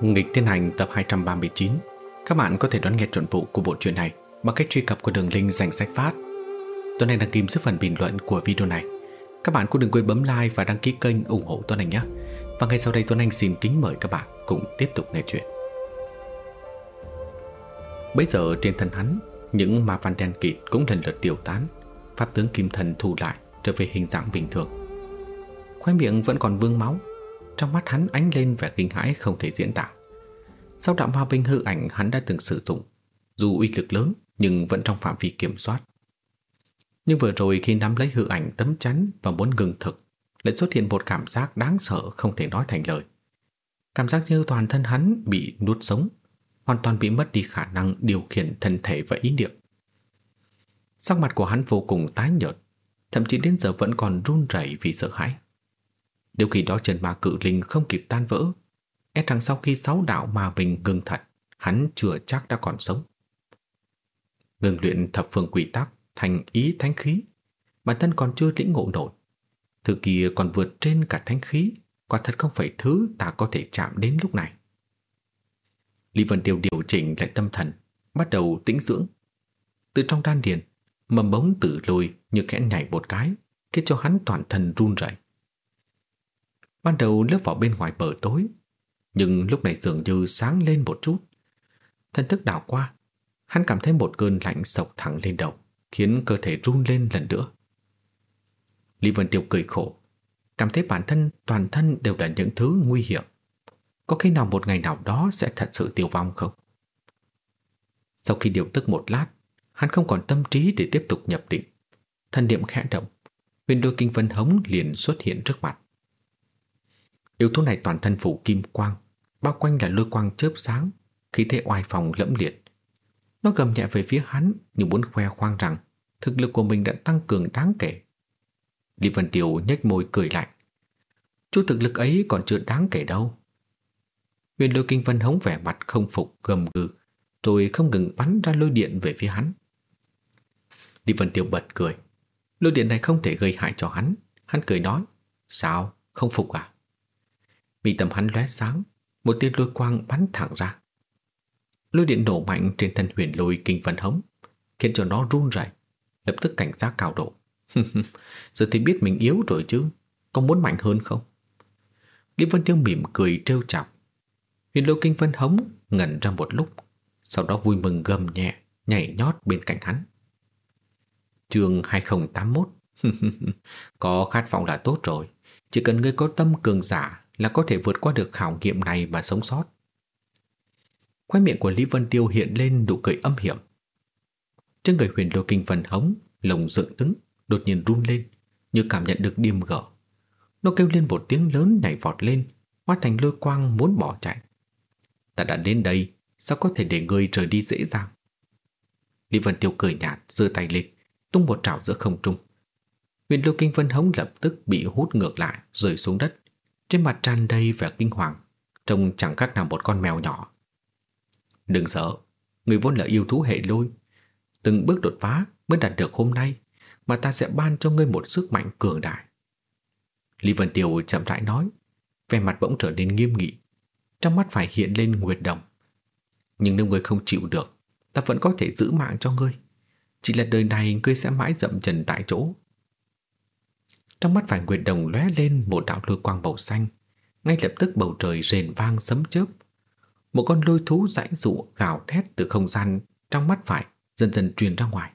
Nghịch Thiên Hành tập 239 Các bạn có thể đón nghe trọn bộ của bộ truyện này bằng cách truy cập qua đường link dành sách phát. Tuấn Anh đăng ký dưới phần bình luận của video này. Các bạn cũng đừng quên bấm like và đăng ký kênh ủng hộ Tuấn Anh nhé. Và ngay sau đây Tuấn Anh xin kính mời các bạn cùng tiếp tục nghe chuyện. Bây giờ trên thân hắn, những ma văn đen kịt cũng lần lượt tiêu tán, pháp tướng kim thần thu lại trở về hình dạng bình thường. Khoe miệng vẫn còn vương máu, trong mắt hắn ánh lên vẻ kinh hãi không thể diễn tả. Sau đạo ma binh hư ảnh hắn đã từng sử dụng, dù uy lực lớn nhưng vẫn trong phạm vi kiểm soát. Nhưng vừa rồi khi nắm lấy hư ảnh tấm chắn và muốn ngừng thực, lại xuất hiện một cảm giác đáng sợ không thể nói thành lời. Cảm giác như toàn thân hắn bị nuốt sống, hoàn toàn bị mất đi khả năng điều khiển thân thể và ý niệm. Sắc mặt của hắn vô cùng tái nhợt, thậm chí đến giờ vẫn còn run rẩy vì sợ hãi. Nếu khi đó Trần Ma Cự Linh không kịp tan vỡ, e rằng sau khi sáu đạo ma bình ngừng thật, hắn chưa chắc đã còn sống. Ngừng luyện thập phương quỷ tắc thành ý thánh khí, bản thân còn chưa lĩnh ngộ nổi. Thứ kia còn vượt trên cả thánh khí, quả thật không phải thứ ta có thể chạm đến lúc này. Lý Vân Tiêu điều chỉnh lại tâm thần, bắt đầu tĩnh dưỡng. Từ trong đan điền, mầm bóng tử lùi như kẽ nhảy một cái, khiến cho hắn toàn thân run rẩy. Ban đầu lớp vỏ bên ngoài bờ tối, nhưng lúc này dường như sáng lên một chút. Thân thức đảo qua, hắn cảm thấy một cơn lạnh sộc thẳng lên đầu, khiến cơ thể run lên lần nữa. Lý Vân Tiêu cười khổ, cảm thấy bản thân toàn thân đều là những thứ nguy hiểm. Có khi nào một ngày nào đó sẽ thật sự tiêu vong không? Sau khi điều tức một lát, hắn không còn tâm trí để tiếp tục nhập định. Thân niệm khẽ động, huyền đôi kinh vân hống liền xuất hiện trước mặt. Yếu tố này toàn thân phủ kim quang, bao quanh là lôi quang chớp sáng, khí thế oai phòng lẫm liệt. Nó gầm nhẹ về phía hắn như muốn khoe khoang rằng thực lực của mình đã tăng cường đáng kể. Lý Vân Tiêu nhếch môi cười lạnh. Chút thực lực ấy còn chưa đáng kể đâu. Huyền lôi kinh vân hống vẻ mặt không phục gầm gừ, rồi không ngừng bắn ra lôi điện về phía hắn. Lý Vân Tiêu bật cười. Lôi điện này không thể gây hại cho hắn. Hắn cười nói, sao, không phục à? Mi tâm hắn lóe sáng, một tia lôi quang bắn thẳng ra. Lôi điện nổ mạnh trên thân huyền lôi kinh vân hống, khiến cho nó run rẩy, lập tức cảnh giác cao độ. Giờ thì biết mình yếu rồi chứ, có muốn mạnh hơn không? Lý Vân Tiêu mỉm cười trêu chọc. Huyền lôi kinh vân hống ngẩn ra một lúc, sau đó vui mừng gầm nhẹ, nhảy nhót bên cạnh hắn. Chương 2081 Có khát vọng là tốt rồi, chỉ cần ngươi có tâm cường giả là có thể vượt qua được khảo nghiệm này và sống sót. Khóe miệng của Lý Vân Tiêu hiện lên nụ cười âm hiểm. Trên người huyền lô kinh phần hống, lồng dựng đứng, đột nhiên run lên, như cảm nhận được điềm gở. Nó kêu lên một tiếng lớn nhảy vọt lên, hóa thành lôi quang muốn bỏ chạy. Ta đã đến đây, sao có thể để người rời đi dễ dàng? Lý Vân Tiêu cười nhạt, giơ tay lên, tung một trảo giữa không trung. Huyền lô kinh vân hống lập tức bị hút ngược lại, rơi xuống đất, trên mặt tràn đầy vẻ kinh hoàng, trông chẳng khác nào một con mèo nhỏ. Đừng sợ, người vốn là yêu thú hệ lôi, từng bước đột phá mới đạt được hôm nay, mà ta sẽ ban cho ngươi một sức mạnh cường đại. Lý Vân Tiêu chậm rãi nói, vẻ mặt bỗng trở nên nghiêm nghị, trong mắt phải hiện lên nguyệt đồng. Nhưng nếu ngươi không chịu được, ta vẫn có thể giữ mạng cho ngươi. Chỉ là đời này ngươi sẽ mãi dậm chân tại chỗ, trong mắt phải Nguyệt Đồng lóe lên một đạo lôi quang màu xanh, ngay lập tức bầu trời rền vang sấm chớp. Một con lôi thú rãnh dụ gào thét từ không gian trong mắt phải dần dần truyền ra ngoài.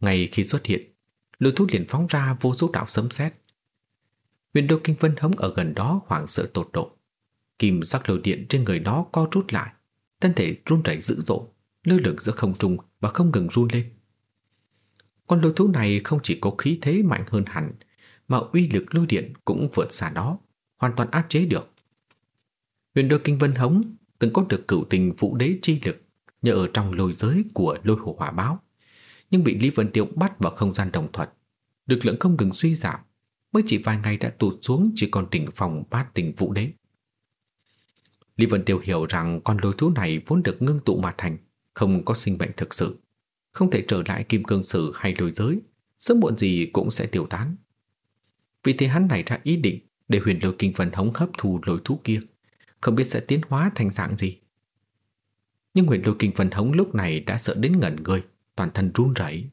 Ngay khi xuất hiện, lôi thú liền phóng ra vô số đạo sấm sét. Huyền đô kinh vân hống ở gần đó hoảng sợ tột độ. Kim sắc lôi điện trên người nó co rút lại, thân thể run rẩy dữ dội, lơ lửng giữa không trung và không ngừng run lên. Con lôi thú này không chỉ có khí thế mạnh hơn hẳn, mà uy lực lôi điện cũng vượt xa nó, hoàn toàn áp chế được. Huyền đô kinh vân hống từng có được cửu tình vũ đế chi lực nhờ ở trong lôi giới của lôi hồ hỏa báo, nhưng bị Lý Vân Tiêu bắt vào không gian đồng thuật. Lực lượng không ngừng suy giảm, mới chỉ vài ngày đã tụt xuống chỉ còn đỉnh phòng bát tình vũ đế. Lý Vân Tiêu hiểu rằng con lôi thú này vốn được ngưng tụ mà thành, không có sinh mệnh thực sự không thể trở lại kim cương sử hay lôi giới, sớm muộn gì cũng sẽ tiêu tán. Vì thế hắn nảy ra ý định để huyền lôi kinh phần hống hấp thu lôi thú kia, không biết sẽ tiến hóa thành dạng gì. Nhưng Huyền Lôi Kinh phần Hống lúc này đã sợ đến ngẩn người, toàn thân run rẩy.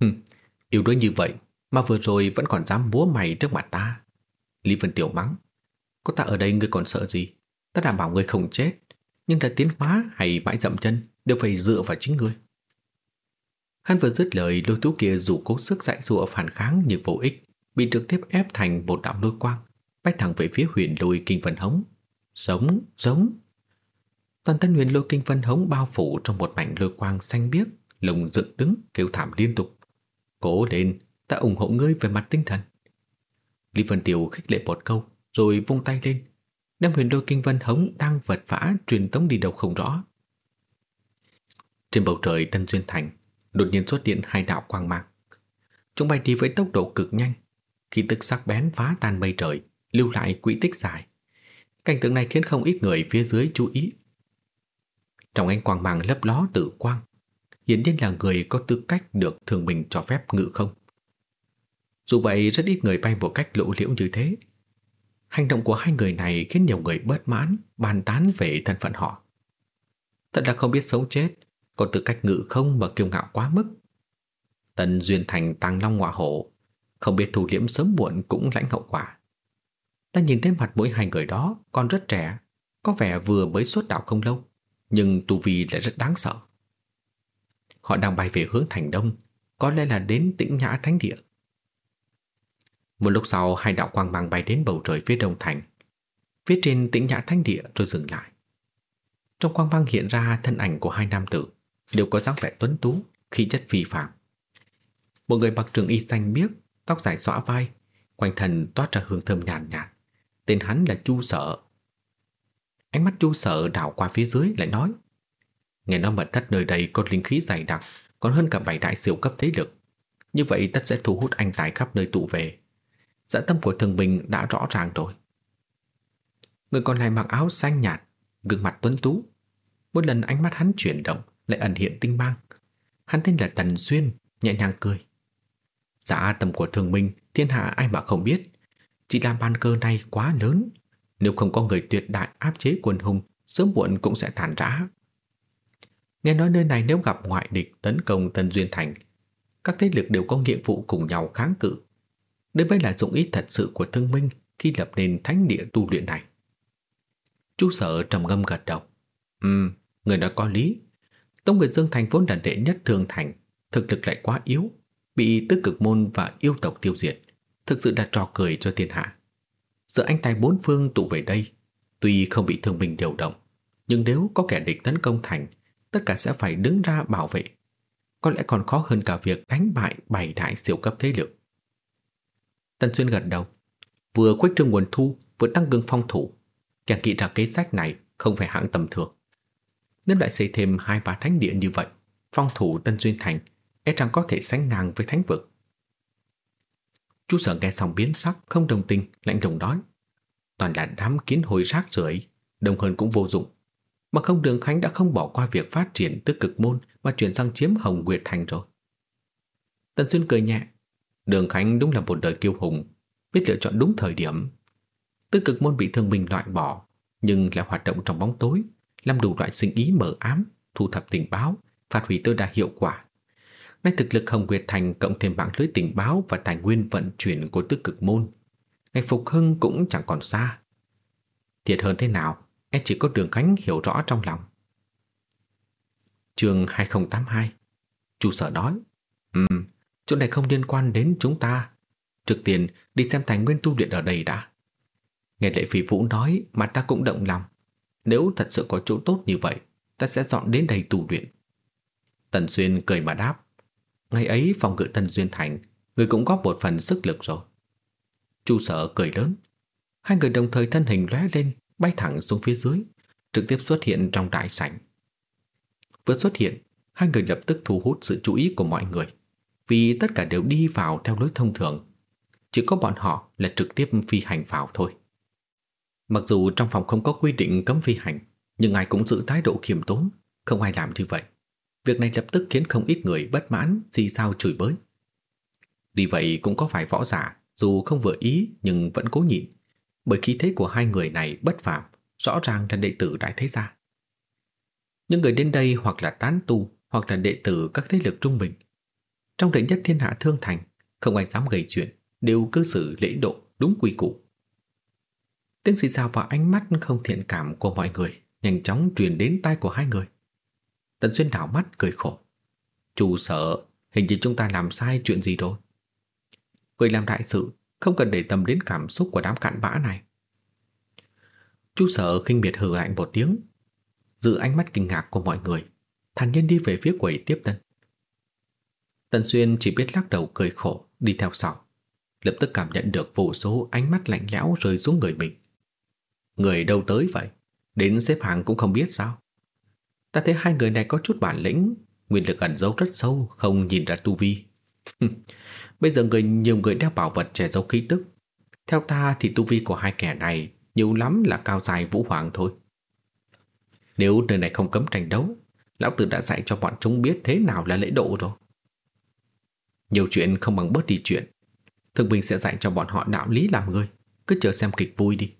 Hừm, yếu đuối như vậy mà vừa rồi vẫn còn dám múa mày trước mặt ta. Lý Vân Tiểu mắng, có ta ở đây ngươi còn sợ gì? Ta đảm bảo ngươi không chết, nhưng là tiến hóa hay bãi dậm chân đều phải dựa vào chính ngươi. Hắn vừa dứt lời lôi tú kia dù cố sức dạy dụa phản kháng nhưng vô ích, bị trực tiếp ép thành một đạo lôi quang, bách thẳng về phía huyền lôi kinh vân hống. Sống, giống. Toàn thân huyền lôi kinh vân hống bao phủ trong một mảnh lôi quang xanh biếc, lồng dựng đứng kêu thảm liên tục. Cố lên, ta ủng hộ ngươi về mặt tinh thần. Lý Vân Tiểu khích lệ một câu, rồi vung tay lên, đem huyền lôi kinh vân hống đang vật vã truyền tống đi đâu không rõ. Trên bầu trời Tân Duyên Thành, đột nhiên xuất hiện hai đạo quang mang. Chúng bay đi với tốc độ cực nhanh, khi tức sắc bén phá tan mây trời, lưu lại quỹ tích dài. Cảnh tượng này khiến không ít người phía dưới chú ý. Trong ánh quang mang lấp ló tự quang, hiển nhiên là người có tư cách được thường mình cho phép ngự không. Dù vậy rất ít người bay một cách lộ liễu như thế. Hành động của hai người này khiến nhiều người bớt mãn, bàn tán về thân phận họ. Thật là không biết sống chết, có tư cách ngự không mà kiêu ngạo quá mức. Tần Duyên Thành tăng long ngọa hổ, không biết thủ liễm sớm muộn cũng lãnh hậu quả. Ta nhìn thấy mặt mỗi hai người đó còn rất trẻ, có vẻ vừa mới xuất đạo không lâu, nhưng tu vi lại rất đáng sợ. Họ đang bay về hướng thành đông, có lẽ là đến tĩnh nhã thánh địa. Một lúc sau hai đạo quang mang bay đến bầu trời phía đông thành, phía trên tĩnh nhã thánh địa rồi dừng lại. Trong quang mang hiện ra thân ảnh của hai nam tử, đều có dáng vẻ tuấn tú, khí chất phi phàm. Một người mặc trường y xanh biếc, tóc dài xõa vai, quanh thân toát ra hương thơm nhàn nhạt, nhạt. Tên hắn là Chu Sở. Ánh mắt Chu Sở đảo qua phía dưới lại nói: Nghe nói mật thất nơi đây có linh khí dày đặc, còn hơn cả bảy đại siêu cấp thế lực. Như vậy tất sẽ thu hút anh tài khắp nơi tụ về. Dạ tâm của thường bình đã rõ ràng rồi. Người còn lại mặc áo xanh nhạt, gương mặt tuấn tú. Một lần ánh mắt hắn chuyển động, lại ẩn hiện tinh mang. Hắn tên là Tần Xuyên, nhẹ nhàng cười. Dạ tâm của thường minh, thiên hạ ai mà không biết. Chỉ là ban cơ này quá lớn. Nếu không có người tuyệt đại áp chế quần hùng, sớm muộn cũng sẽ tàn rã. Nghe nói nơi này nếu gặp ngoại địch tấn công Tân Duyên Thành, các thế lực đều có nhiệm vụ cùng nhau kháng cự. Đây mới là dụng ý thật sự của thương minh khi lập nên thánh địa tu luyện này. Chú sở trầm ngâm gật đầu. Ừm, người nói có lý. Tông Nguyệt Dương Thành vốn là đệ nhất thường thành, thực lực lại quá yếu, bị tứ cực môn và yêu tộc tiêu diệt, thực sự là trò cười cho thiên hạ. Giờ anh tài bốn phương tụ về đây, tuy không bị thương binh điều động, nhưng nếu có kẻ địch tấn công thành, tất cả sẽ phải đứng ra bảo vệ. Có lẽ còn khó hơn cả việc đánh bại bảy đại siêu cấp thế lực. Tần Xuyên gật đầu, vừa khuếch trương nguồn thu, vừa tăng cường phong thủ. càng nghĩ ra kế sách này không phải hạng tầm thường. Nếu lại xây thêm hai ba thánh địa như vậy, phong thủ Tân Duyên Thành e rằng có thể sánh ngang với thánh vực. Chú sở nghe xong biến sắc, không đồng tình, lạnh lùng nói. Toàn là đám kiến hồi rác rưởi, đồng hơn cũng vô dụng. Mà không Đường Khánh đã không bỏ qua việc phát triển tức cực môn mà chuyển sang chiếm Hồng Nguyệt Thành rồi. Tần Xuyên cười nhẹ. Đường Khánh đúng là một đời kiêu hùng, biết lựa chọn đúng thời điểm. Tức cực môn bị thương mình loại bỏ, nhưng lại hoạt động trong bóng tối, làm đủ loại sinh ý mở ám, thu thập tình báo, phát huy tối đa hiệu quả. Nay thực lực Hồng Nguyệt Thành cộng thêm mạng lưới tình báo và tài nguyên vận chuyển của tứ cực môn. Ngày phục hưng cũng chẳng còn xa. Thiệt hơn thế nào, em chỉ có đường khánh hiểu rõ trong lòng. Trường 2082 Chủ sở nói Ừm, chỗ này không liên quan đến chúng ta. Trực tiền đi xem tài nguyên tu luyện ở đây đã. Nghe lệ phỉ vũ nói mà ta cũng động lòng. Nếu thật sự có chỗ tốt như vậy, ta sẽ dọn đến đây tù luyện. Tần Xuyên cười mà đáp. Ngày ấy phòng ngự Tần Duyên Thành, người cũng góp một phần sức lực rồi. Chu sở cười lớn. Hai người đồng thời thân hình lóe lên, bay thẳng xuống phía dưới, trực tiếp xuất hiện trong đại sảnh. Vừa xuất hiện, hai người lập tức thu hút sự chú ý của mọi người, vì tất cả đều đi vào theo lối thông thường. Chỉ có bọn họ là trực tiếp phi hành vào thôi. Mặc dù trong phòng không có quy định cấm phi hành, nhưng ai cũng giữ thái độ khiêm tốn, không ai làm như vậy. Việc này lập tức khiến không ít người bất mãn, xì sao chửi bới. Vì vậy cũng có vài võ giả, dù không vừa ý nhưng vẫn cố nhịn, bởi khí thế của hai người này bất phàm, rõ ràng là đệ tử đại thế gia. Những người đến đây hoặc là tán tu hoặc là đệ tử các thế lực trung bình. Trong đệ nhất thiên hạ thương thành, không ai dám gây chuyện, đều cư xử lễ độ đúng quy củ. Tiếng xì xào và ánh mắt không thiện cảm của mọi người nhanh chóng truyền đến tai của hai người. Tần Xuyên đảo mắt cười khổ. Chủ sợ, hình như chúng ta làm sai chuyện gì rồi. Người làm đại sự không cần để tâm đến cảm xúc của đám cặn bã này. Chú sở khinh miệt hừ lạnh một tiếng, giữ ánh mắt kinh ngạc của mọi người, thản nhiên đi về phía quầy tiếp tân. Tần Xuyên chỉ biết lắc đầu cười khổ đi theo sau, lập tức cảm nhận được vô số ánh mắt lạnh lẽo rơi xuống người mình. Người đâu tới vậy? Đến xếp hàng cũng không biết sao? Ta thấy hai người này có chút bản lĩnh, nguyên lực ẩn giấu rất sâu, không nhìn ra tu vi. Bây giờ người nhiều người đeo bảo vật che giấu khí tức. Theo ta thì tu vi của hai kẻ này nhiều lắm là cao dài vũ hoàng thôi. Nếu nơi này không cấm tranh đấu, lão tử đã dạy cho bọn chúng biết thế nào là lễ độ rồi. Nhiều chuyện không bằng bớt đi chuyện. Thương Bình sẽ dạy cho bọn họ đạo lý làm người, cứ chờ xem kịch vui đi.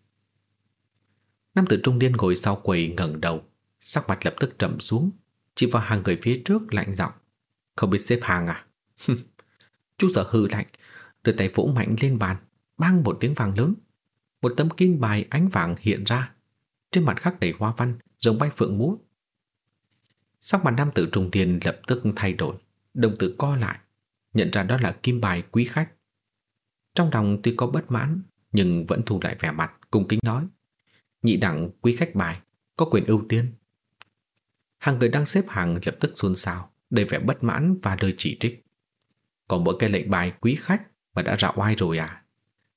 Nam tử trung niên ngồi sau quầy ngẩng đầu, sắc mặt lập tức trầm xuống, chỉ vào hàng người phía trước lạnh giọng, không biết xếp hàng à? Chú sở hư lạnh, đưa tay vỗ mạnh lên bàn, bang một tiếng vàng lớn. Một tấm kim bài ánh vàng hiện ra, trên mặt khắc đầy hoa văn, giống bay phượng múa. Sắc mặt nam tử trung niên lập tức thay đổi, đồng tử co lại, nhận ra đó là kim bài quý khách. Trong lòng tuy có bất mãn, nhưng vẫn thu lại vẻ mặt, cung kính nói. Nhị đẳng quý khách bài, có quyền ưu tiên. Hàng người đang xếp hàng lập tức xôn xao, đầy vẻ bất mãn và lời chỉ trích. Còn mỗi cái lệnh bài quý khách mà đã rạo oai rồi à?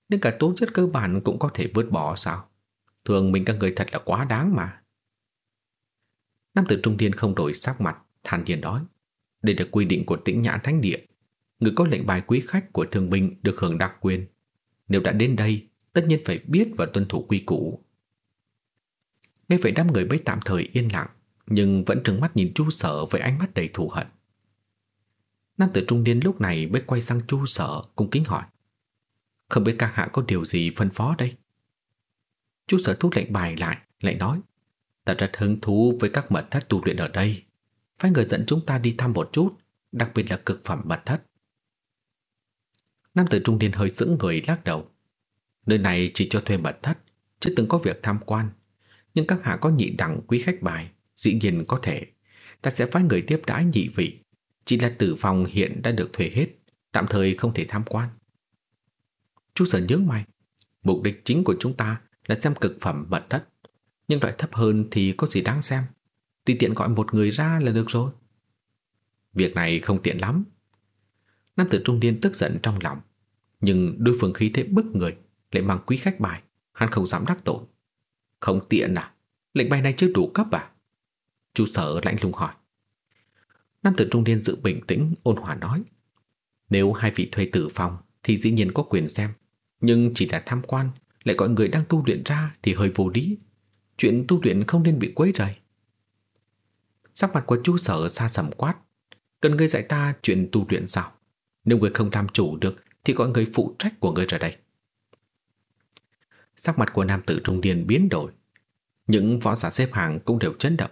Nên cả tố chất cơ bản cũng có thể vứt bỏ sao? Thường mình các người thật là quá đáng mà. Nam tử trung niên không đổi sắc mặt, than nhiên nói. Đây là quy định của tĩnh nhãn thánh địa. Người có lệnh bài quý khách của thương binh được hưởng đặc quyền. Nếu đã đến đây, tất nhiên phải biết và tuân thủ quy củ. Nghe vậy đám người mới tạm thời yên lặng, nhưng vẫn trừng mắt nhìn chu sở với ánh mắt đầy thù hận. Nam tử trung niên lúc này mới quay sang chu sở cung kính hỏi. Không biết các hạ có điều gì phân phó đây? Chu sở thu lệnh bài lại, lại nói. Ta rất hứng thú với các mật thất tu luyện ở đây. Phải người dẫn chúng ta đi thăm một chút, đặc biệt là cực phẩm mật thất. Nam tử trung niên hơi sững người lắc đầu. Nơi này chỉ cho thuê mật thất, chứ từng có việc tham quan. Nhưng các hạ có nhị đẳng quý khách bài, dĩ nhiên có thể. Ta sẽ phái người tiếp đãi nhị vị chỉ là tử phòng hiện đã được thuê hết, tạm thời không thể tham quan. Chú sở nhớ mày, mục đích chính của chúng ta là xem cực phẩm mật thất, nhưng loại thấp hơn thì có gì đáng xem. Tùy tiện gọi một người ra là được rồi. Việc này không tiện lắm. Nam tử trung niên tức giận trong lòng, nhưng đối phương khí thế bức người, lại mang quý khách bài, hắn không dám đắc tội. Không tiện à? Lệnh bài này chưa đủ cấp à? Chú sở lạnh lùng hỏi. Nam tử trung niên giữ bình tĩnh, ôn hòa nói. Nếu hai vị thuê tử phòng Thì dĩ nhiên có quyền xem. Nhưng chỉ là tham quan, Lại gọi người đang tu luyện ra thì hơi vô lý. Chuyện tu luyện không nên bị quấy rầy. Sắc mặt của chú sở xa sầm quát. Cần người dạy ta chuyện tu luyện sao? Nếu người không làm chủ được Thì gọi người phụ trách của người ra đây. Sắc mặt của nam tử trung niên biến đổi Những võ giả xếp hàng cũng đều chấn động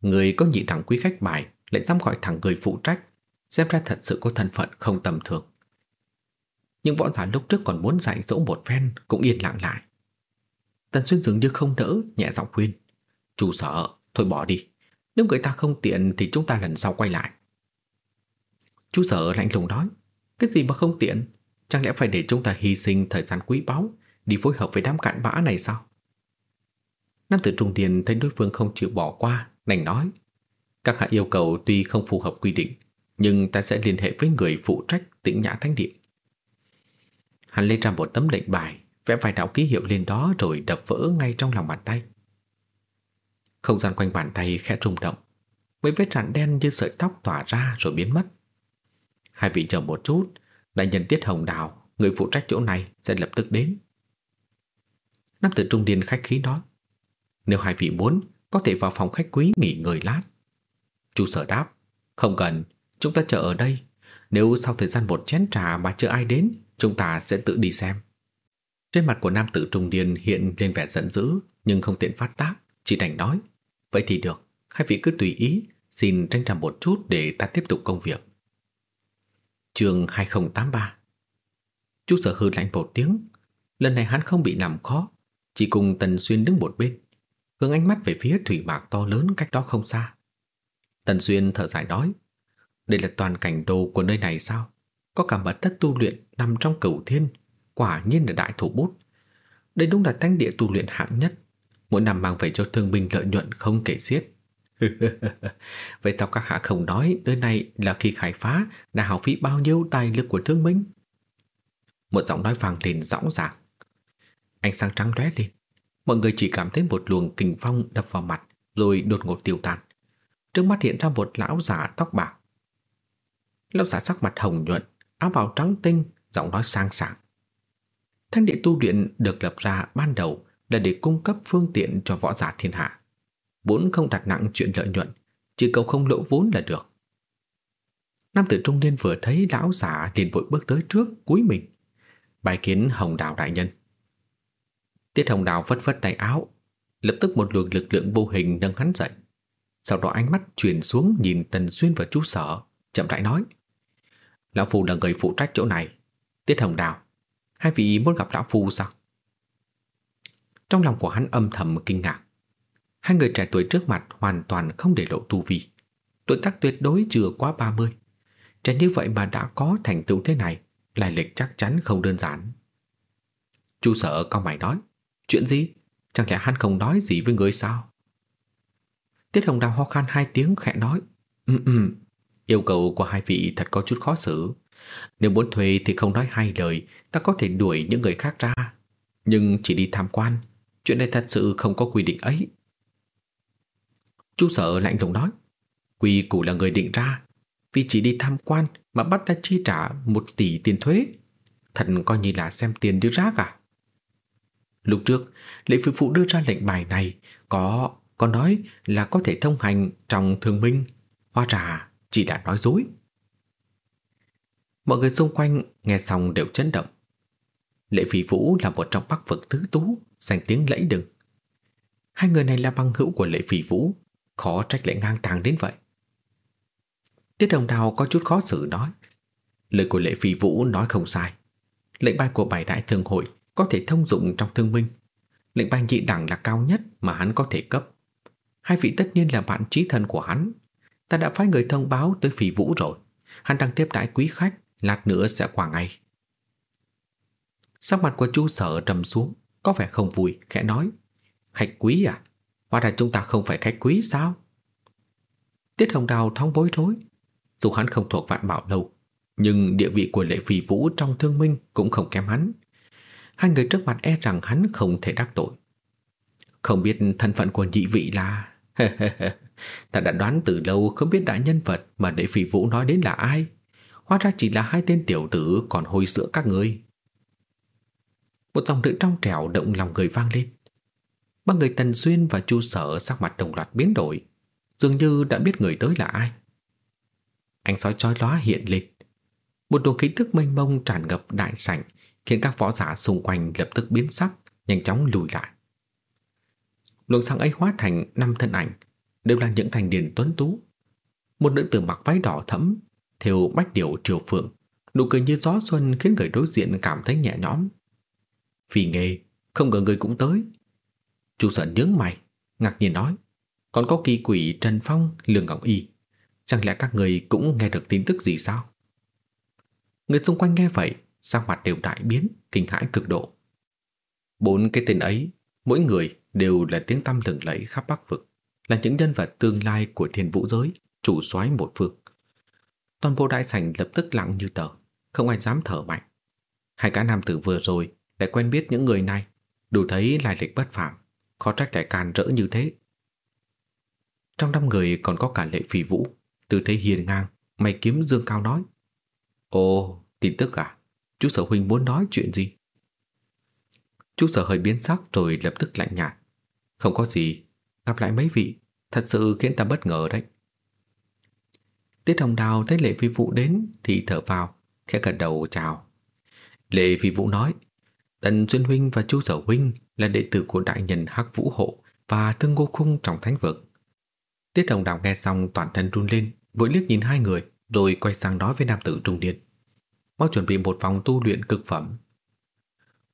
Người có nhị đẳng quý khách bài lại dám gọi thẳng người phụ trách, xem ra thật sự có thân phận không tầm thường. những võ giả lúc trước còn muốn dạy dỗ một phen cũng yên lặng lại. Tần Xuyên dường như không đỡ, nhẹ giọng khuyên. Chủ sở, thôi bỏ đi. Nếu người ta không tiện thì chúng ta lần sau quay lại. Chú sở lạnh lùng nói. Cái gì mà không tiện? Chẳng lẽ phải để chúng ta hy sinh thời gian quý báu đi phối hợp với đám cạn bã này sao? Nam tử trung điền thấy đối phương không chịu bỏ qua, đành nói. Các hạ yêu cầu tuy không phù hợp quy định, nhưng ta sẽ liên hệ với người phụ trách tĩnh nhã thánh điện. Hắn lấy ra một tấm lệnh bài, vẽ vài đạo ký hiệu lên đó rồi đập vỡ ngay trong lòng bàn tay. Không gian quanh bàn tay khẽ rung động, mấy vết rạn đen như sợi tóc tỏa ra rồi biến mất. Hai vị chờ một chút, đại nhân Tiết Hồng Đào, người phụ trách chỗ này sẽ lập tức đến. Nam tử trung niên khách khí nói, nếu hai vị muốn, có thể vào phòng khách quý nghỉ ngơi lát. Chu sở đáp Không cần, chúng ta chờ ở đây Nếu sau thời gian một chén trà mà chưa ai đến Chúng ta sẽ tự đi xem Trên mặt của nam tử trung niên hiện lên vẻ giận dữ nhưng không tiện phát tác, chỉ đành nói. Vậy thì được, hai vị cứ tùy ý, xin tranh trầm một chút để ta tiếp tục công việc. Trường 2083 Chú sở hư lạnh một tiếng, lần này hắn không bị làm khó, chỉ cùng Tần Xuyên đứng một bên, hướng ánh mắt về phía thủy mạc to lớn cách đó không xa. Tần Xuyên thở dài nói, đây là toàn cảnh đồ của nơi này sao? Có cả mật thất tu luyện nằm trong cửu thiên, quả nhiên là đại thủ bút. Đây đúng là thánh địa tu luyện hạng nhất, mỗi năm mang về cho thương binh lợi nhuận không kể xiết. Vậy sao các hạ không nói nơi này là khi khai phá đã hao phí bao nhiêu tài lực của thương binh? Một giọng nói vàng lên rõ ràng. Ánh sáng trắng lóe lên. Mọi người chỉ cảm thấy một luồng kình phong đập vào mặt rồi đột ngột tiêu tan. Trước mắt hiện ra một lão giả tóc bạc. Lão giả sắc mặt hồng nhuận, áo bào trắng tinh, giọng nói sang sảng. Thanh địa tu luyện được lập ra ban đầu là để cung cấp phương tiện cho võ giả thiên hạ. Vốn không đặt nặng chuyện lợi nhuận, chỉ cầu không lỗ vốn là được. Nam tử trung niên vừa thấy lão giả liền vội bước tới trước cúi mình. Bài kiến Hồng Đào đại nhân. Tiết Hồng Đào phất phất tay áo, lập tức một luồng lực lượng vô hình nâng hắn dậy. Sau đó ánh mắt chuyển xuống nhìn Tần Xuyên và chú sở, chậm rãi nói. Lão Phu là người phụ trách chỗ này. Tiết Hồng Đào, hai vị muốn gặp Lão Phu sao? Trong lòng của hắn âm thầm kinh ngạc. Hai người trẻ tuổi trước mặt hoàn toàn không để lộ tu vi. Tuổi tác tuyệt đối chưa quá 30. Trẻ như vậy mà đã có thành tựu thế này, lại lịch chắc chắn không đơn giản. Chu sở cao mày nói, chuyện gì? Chẳng lẽ hắn không nói gì với người sao? Tiết Hồng Đào ho khan hai tiếng khẽ nói, Ừ ừ, yêu cầu của hai vị thật có chút khó xử. Nếu muốn thuê thì không nói hai lời, ta có thể đuổi những người khác ra. Nhưng chỉ đi tham quan, chuyện này thật sự không có quy định ấy. Chú sở lạnh lùng nói, quy củ là người định ra, vì chỉ đi tham quan mà bắt ta chi trả một tỷ tiền thuế. Thật coi như là xem tiền như rác à? Lúc trước, lệ phi phụ đưa ra lệnh bài này có có nói là có thể thông hành trong thương minh, hoa trà chỉ đã nói dối. Mọi người xung quanh nghe xong đều chấn động. Lệ Phi Vũ là một trong bắc vực tứ tú, danh tiếng lẫy đừng. Hai người này là băng hữu của Lệ Phi Vũ, khó trách lại ngang tàng đến vậy. Tiết Đồng Đào có chút khó xử nói. Lời của Lệ Phi Vũ nói không sai. Lệnh bài của bài đại thường hội có thể thông dụng trong thương minh. Lệnh bài nhị đẳng là cao nhất mà hắn có thể cấp. Hai vị tất nhiên là bạn trí thân của hắn. Ta đã phái người thông báo tới Phi Vũ rồi. Hắn đang tiếp đãi quý khách, lát nữa sẽ qua ngay. Sắc mặt của chu sở trầm xuống, có vẻ không vui, khẽ nói. Khách quý à? Hóa ra chúng ta không phải khách quý sao? Tiết Hồng Đào thong bối rối. Dù hắn không thuộc vạn bảo lâu, nhưng địa vị của lệ phi vũ trong thương minh cũng không kém hắn. Hai người trước mặt e rằng hắn không thể đắc tội. Không biết thân phận của nhị vị là... Ta đã đoán từ lâu không biết đại nhân vật mà đệ phi vũ nói đến là ai. Hóa ra chỉ là hai tên tiểu tử còn hôi sữa các người. Một dòng nữ trong trẻo động lòng người vang lên. Ba người Tần Xuyên và Chu Sở sắc mặt đồng loạt biến đổi, dường như đã biết người tới là ai. Ánh sói chói lóa hiện lên. Một luồng khí tức mênh mông tràn ngập đại sảnh, khiến các võ giả xung quanh lập tức biến sắc, nhanh chóng lùi lại. Luồng sáng ấy hóa thành năm thân ảnh, đều là những thành niên tuấn tú. Một nữ tử mặc váy đỏ thẫm, theo bách điệu triều phượng, nụ cười như gió xuân khiến người đối diện cảm thấy nhẹ nhõm. Phi nghề, không ngờ người cũng tới. Chu Sở nhướng mày, ngạc nhiên nói, còn có kỳ quỷ Trần Phong, Lương Ngọc Y. Chẳng lẽ các người cũng nghe được tin tức gì sao? Người xung quanh nghe vậy, sắc mặt đều đại biến, kinh hãi cực độ. Bốn cái tên ấy, mỗi người đều là tiếng tăm lừng lẫy khắp Bắc vực, là những nhân vật tương lai của thiên vũ giới, chủ soái một phương. Toàn bộ đại sảnh lập tức lặng như tờ, không ai dám thở mạnh. Hai cả nam tử vừa rồi lại quen biết những người này, đủ thấy lai lịch bất phàm, khó trách lại can rỡ như thế. Trong năm người còn có cả lệ phỉ vũ, tư thế hiền ngang, mày kiếm dương cao nói. Ồ, tin tức à? Chú sở huynh muốn nói chuyện gì? Chú sở hơi biến sắc rồi lập tức lạnh nhạt. Không có gì, gặp lại mấy vị, thật sự khiến ta bất ngờ đấy. Tiết Hồng Đào thấy Lệ Phi Vũ đến thì thở vào, khẽ gật đầu chào. Lệ Phi Vũ nói, Tần xuyên Huynh và Chu Sở Huynh là đệ tử của đại nhân Hắc Vũ Hộ và Thương Ngô Khung trong thánh vực. Tiết Đồng Đào nghe xong toàn thân run lên, vội liếc nhìn hai người, rồi quay sang nói với nam tử trung niên. Mau chuẩn bị một vòng tu luyện cực phẩm.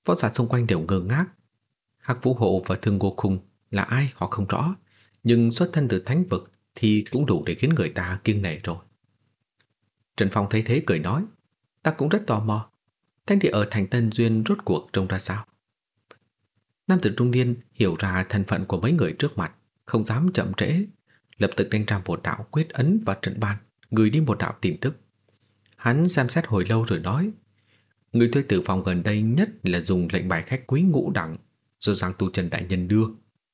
Võ giả xung quanh đều ngơ ngác. Hắc Vũ Hộ và Thương Ngô Khung là ai họ không rõ, nhưng xuất thân từ thánh vực thì cũng đủ để khiến người ta kiêng nể rồi. Trần Phong thấy thế cười nói, ta cũng rất tò mò, thanh địa ở thành Tân Duyên rốt cuộc trông ra sao? Nam tử trung niên hiểu ra thân phận của mấy người trước mặt, không dám chậm trễ, lập tức đánh ra một đạo quyết ấn và trận bàn, gửi đi một đạo tin tức. Hắn xem xét hồi lâu rồi nói, người thuê tử phòng gần đây nhất là dùng lệnh bài khách quý ngũ đẳng do Giang Tu Trần Đại Nhân đưa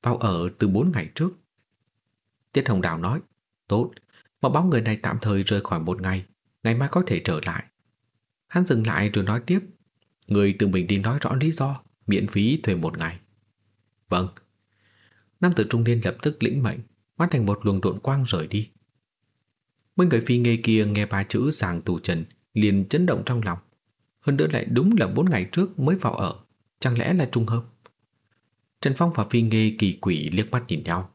vào ở từ 4 ngày trước. Tiết Hồng Đào nói, tốt, mà báo người này tạm thời rời khỏi một ngày, ngày mai có thể trở lại. Hắn dừng lại rồi nói tiếp, người tự mình đi nói rõ lý do, miễn phí thuê một ngày. Vâng. Nam tử trung niên lập tức lĩnh mệnh, hóa thành một luồng độn quang rời đi. Mấy người phi nghề kia nghe ba chữ giàng tù trần liền chấn động trong lòng. Hơn nữa lại đúng là bốn ngày trước mới vào ở, chẳng lẽ là trùng hợp? Trần Phong và phi nghề kỳ quỷ liếc mắt nhìn nhau.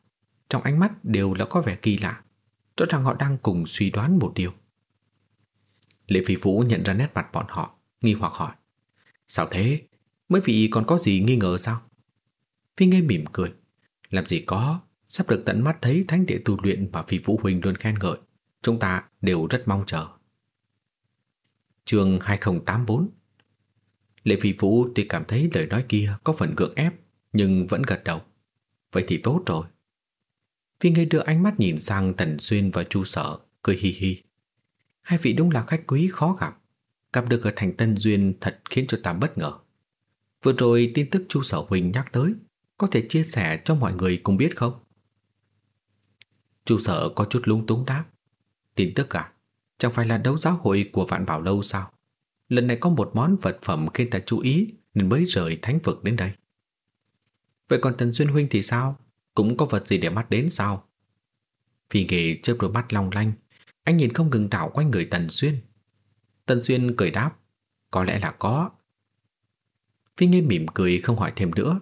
Trong ánh mắt đều là có vẻ kỳ lạ. Rõ ràng họ đang cùng suy đoán một điều. Lệ Phi Vũ nhận ra nét mặt bọn họ, nghi hoặc hỏi. Sao thế? Mấy vị còn có gì nghi ngờ sao? Phi nghe mỉm cười. Làm gì có, sắp được tận mắt thấy thánh địa tu luyện mà Phi Vũ Huynh luôn khen ngợi. Chúng ta đều rất mong chờ. Chương 2084 Lệ Phi Vũ tuy cảm thấy lời nói kia có phần gượng ép, nhưng vẫn gật đầu. Vậy thì tốt rồi. Phi Ngây đưa ánh mắt nhìn sang Tần Xuyên và Chu Sở, cười hi hi. Hai vị đúng là khách quý khó gặp. Gặp được ở thành Tân Duyên thật khiến cho ta bất ngờ. Vừa rồi tin tức Chu Sở Huỳnh nhắc tới, có thể chia sẻ cho mọi người cùng biết không? Chu Sở có chút lung túng đáp. Tin tức à? Chẳng phải là đấu giáo hội của Vạn Bảo Lâu sao? Lần này có một món vật phẩm khiến ta chú ý nên mới rời thánh vực đến đây. Vậy còn Tần Xuyên Huynh thì sao? Cũng có vật gì để mắt đến sao? Phi nghề chớp đôi mắt long lanh anh nhìn không ngừng đảo quanh người Tần Xuyên. Tần Xuyên cười đáp, có lẽ là có. Phi Nghe mỉm cười không hỏi thêm nữa,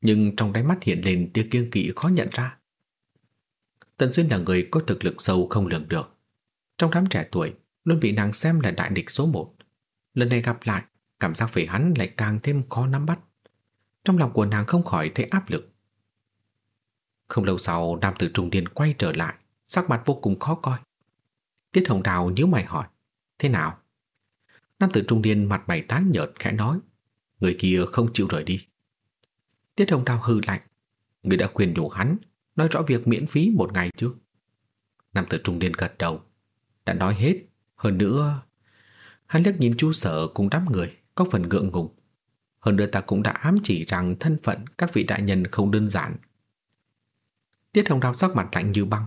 nhưng trong đáy mắt hiện lên tia kiêng kỵ khó nhận ra. Tần Xuyên là người có thực lực sâu không lường được. Trong đám trẻ tuổi, luôn bị nàng xem là đại địch số một. Lần này gặp lại, cảm giác về hắn lại càng thêm khó nắm bắt. Trong lòng của nàng không khỏi thấy áp lực. Không lâu sau, nam tử trung niên quay trở lại, sắc mặt vô cùng khó coi. Tiết Hồng Đào nhíu mày hỏi Thế nào? Nam tử trung niên mặt mày tái nhợt khẽ nói Người kia không chịu rời đi Tiết Hồng Đào hư lạnh Người đã quyền nhủ hắn Nói rõ việc miễn phí một ngày trước Nam tử trung niên gật đầu đã nói hết Hơn nữa Hắn liếc nhìn chú sở cùng đám người Có phần ngượng ngùng Hơn nữa ta cũng đã ám chỉ rằng thân phận các vị đại nhân không đơn giản Tiết Hồng Đào sắc mặt lạnh như băng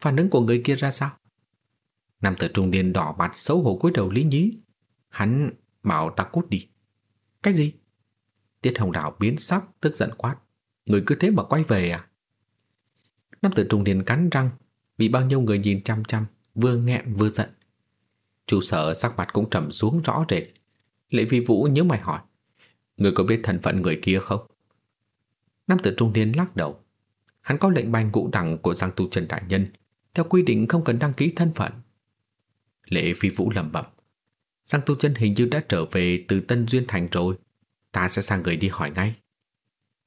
Phản ứng của người kia ra sao? Nam tử trung niên đỏ mặt xấu hổ cúi đầu lý nhí. Hắn bảo ta cút đi. Cái gì? Tiết Hồng Đào biến sắc, tức giận quát. Người cứ thế mà quay về à? Nam tử trung niên cắn răng bị bao nhiêu người nhìn chăm chăm vừa nghẹn vừa giận. Chủ sở sắc mặt cũng trầm xuống rõ rệt. Lệ vi vũ nhớ mày hỏi. Người có biết thân phận người kia không? Nam tử trung niên lắc đầu. Hắn có lệnh bài ngũ đẳng của Giang Tu Trần Đại Nhân. Theo quy định không cần đăng ký thân phận. Lệ Phi Vũ lẩm bẩm. Giang Tu Trần hình như đã trở về từ Tân Duyên Thành rồi. Ta sẽ sang người đi hỏi ngay.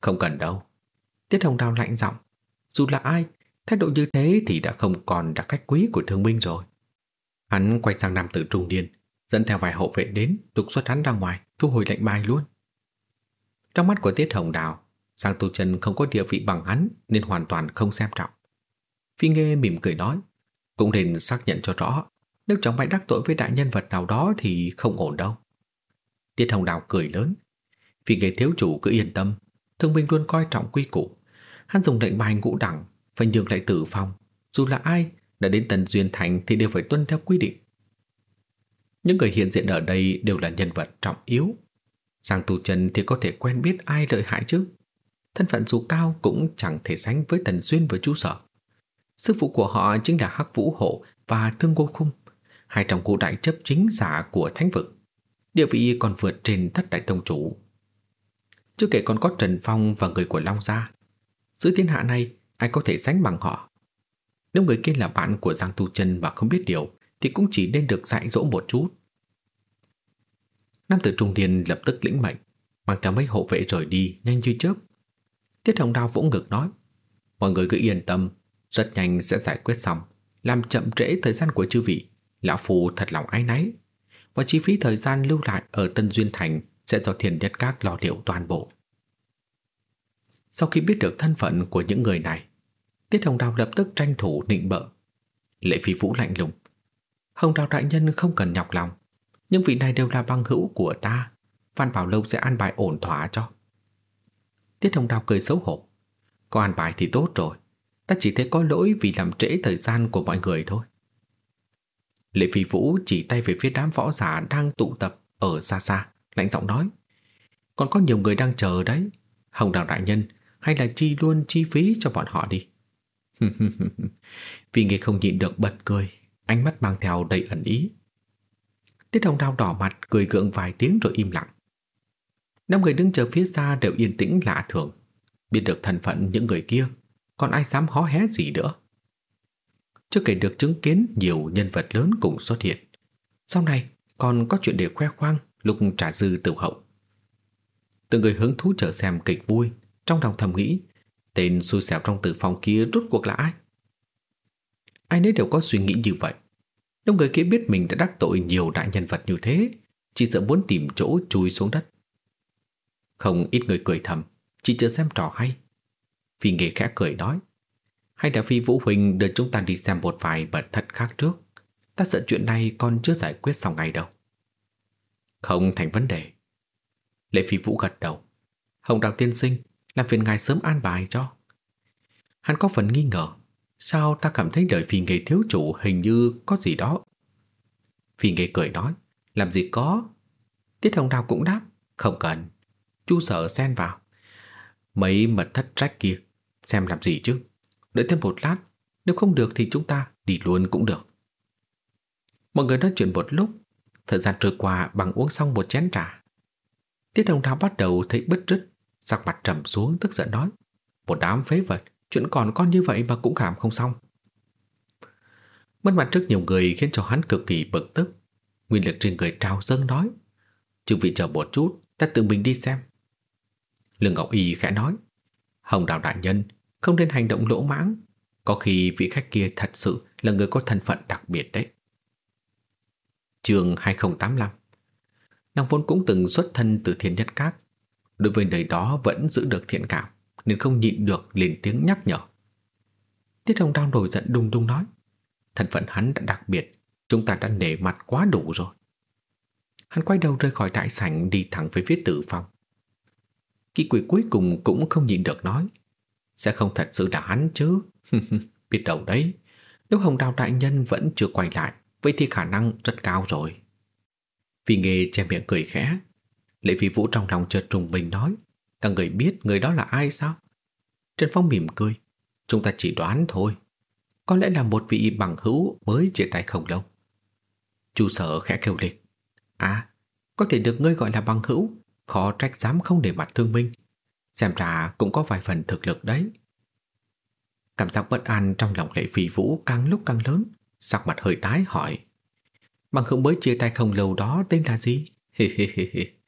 Không cần đâu. Tiết Hồng Đào lạnh giọng. Dù là ai, thái độ như thế thì đã không còn là cách quý của thương minh rồi. Hắn quay sang nam tử trung niên, dẫn theo vài hộ vệ đến, trục xuất hắn ra ngoài, thu hồi lệnh bài luôn. Trong mắt của Tiết Hồng Đào, Giang Tu Chân không có địa vị bằng hắn nên hoàn toàn không xem trọng. Phi Nghê mỉm cười nói, cũng nên xác nhận cho rõ nếu chẳng may đắc tội với đại nhân vật nào đó thì không ổn đâu. Tiết Hồng Đào cười lớn. Phi Nghê thiếu chủ cứ yên tâm, thương binh luôn coi trọng quy củ. Hắn dùng lệnh bài ngũ đẳng, phải nhường lại tử phong. Dù là ai, đã đến Tần Duyên Thành thì đều phải tuân theo quy định. Những người hiện diện ở đây đều là nhân vật trọng yếu. Giang Tu Trần thì có thể quen biết ai lợi hại chứ. Thân phận dù cao cũng chẳng thể sánh với Tần Duyên với chú sở. Sư phụ của họ chính là Hắc Vũ Hộ và Thương Ngô Khung hai trong cụ đại chấp chính giả của thánh vực, địa vị còn vượt trên thất đại tông chủ. Chưa kể còn có Trần Phong và người của Long Gia. Giữa thiên hạ này, ai có thể sánh bằng họ. Nếu người kia là bạn của Giang Tu Trân và không biết điều, thì cũng chỉ nên được dạy dỗ một chút. Nam tử trung niên lập tức lĩnh mệnh, mang theo mấy hộ vệ rời đi nhanh như chớp. Tiết Hồng Đao vỗ ngực nói, mọi người cứ yên tâm, rất nhanh sẽ giải quyết xong, làm chậm trễ thời gian của chư vị. Lão Phù thật lòng ái náy, và chi phí thời gian lưu lại ở Tân Duyên Thành sẽ do thiền nhất các lo liệu toàn bộ. Sau khi biết được thân phận của những người này, Tiết Hồng Đào lập tức tranh thủ nịnh bợ. Lệ Phi Vũ lạnh lùng. Hồng Đào đại nhân không cần nhọc lòng, nhưng vị này đều là băng hữu của ta. Phan Bảo Lâu sẽ an bài ổn thỏa cho. Tiết Hồng Đào cười xấu hổ. Có an bài thì tốt rồi. Ta chỉ thấy có lỗi vì làm trễ thời gian của mọi người thôi. Lệ Phi Vũ chỉ tay về phía đám võ giả đang tụ tập ở xa xa, lạnh giọng nói. Còn có nhiều người đang chờ đấy. Hồng Đào Đại Nhân hay là chi luôn chi phí cho bọn họ đi. Vì nghe không nhịn được bật cười, ánh mắt mang theo đầy ẩn ý. Tiết Hồng Đào đỏ mặt cười gượng vài tiếng rồi im lặng. Năm người đứng chờ phía xa đều yên tĩnh lạ thường, biết được thân phận những người kia, còn ai dám hó hé gì nữa. Chưa kể được chứng kiến nhiều nhân vật lớn cùng xuất hiện. Sau này còn có chuyện để khoe khoang lúc trả dư tử hậu. Từng người hứng thú chờ xem kịch vui, trong lòng thầm nghĩ, tên xui xẻo trong tử phòng kia rốt cuộc là ai? Ai nấy đều có suy nghĩ như vậy. Nếu người kia biết mình đã đắc tội nhiều đại nhân vật như thế, chỉ sợ muốn tìm chỗ chui xuống đất. Không ít người cười thầm, chỉ chờ xem trò hay. phi nghề khẽ cười nói, hay là Phi Vũ Huỳnh đưa chúng ta đi xem một vài bật thật khác trước. Ta sợ chuyện này còn chưa giải quyết xong ngay đâu. Không thành vấn đề. Lệ Phi Vũ gật đầu. Hồng Đào Tiên Sinh, làm phiền ngài sớm an bài cho. Hắn có phần nghi ngờ. Sao ta cảm thấy lời phi nghề thiếu chủ hình như có gì đó? Phi nghề cười nói. Làm gì có? Tiết Hồng Đào cũng đáp. Không cần. Chu sở xen vào. Mấy mật thất trách kia. Xem làm gì chứ? Đợi thêm một lát, nếu không được thì chúng ta đi luôn cũng được. Mọi người nói chuyện một lúc, thời gian trôi qua bằng uống xong một chén trà. Tiết hồng đào bắt đầu thấy bứt rứt, sắc mặt trầm xuống tức giận nói. Một đám phế vật, chuyện còn con như vậy mà cũng cảm không xong. Mất mặt trước nhiều người khiến cho hắn cực kỳ bực tức. Nguyên lực trên người trào dâng nói. Chừng vị chờ một chút, ta tự mình đi xem. Lương Ngọc Y khẽ nói. Hồng Đào Đại Nhân không nên hành động lỗ mãng. Có khi vị khách kia thật sự là người có thân phận đặc biệt đấy. Trường 2085 Nàng vốn cũng từng xuất thân từ thiên nhất các. Đối với nơi đó vẫn giữ được thiện cảm, nên không nhịn được lên tiếng nhắc nhở. Tiết Hồng đang nổi giận đùng đùng nói. Thân phận hắn đã đặc biệt, chúng ta đã nể mặt quá đủ rồi. Hắn quay đầu rời khỏi đại sảnh đi thẳng về phía tử phòng. Kỳ quỷ cuối cùng cũng không nhịn được nói. Sẽ không thật sự là hắn chứ Biết đâu đấy Nếu hồng đào đại nhân vẫn chưa quay lại Vậy thì khả năng rất cao rồi Vì nghề che miệng cười khẽ Lệ phi vũ trong lòng chợt trùng bình nói Các người biết người đó là ai sao? Trần Phong mỉm cười, Chúng ta chỉ đoán thôi. Có lẽ là một vị bằng hữu mới chia tay không lâu. Chu sở khẽ kêu lên À Có thể được ngươi gọi là bằng hữu, Khó trách dám không để mặt thương minh. Xem ra cũng có vài phần thực lực đấy. Cảm giác bất an trong lòng lệ phi vũ càng lúc càng lớn, Sắc mặt hơi tái, hỏi, Bằng hữu mới chia tay không lâu đó tên là gì? Hi hi hi hi.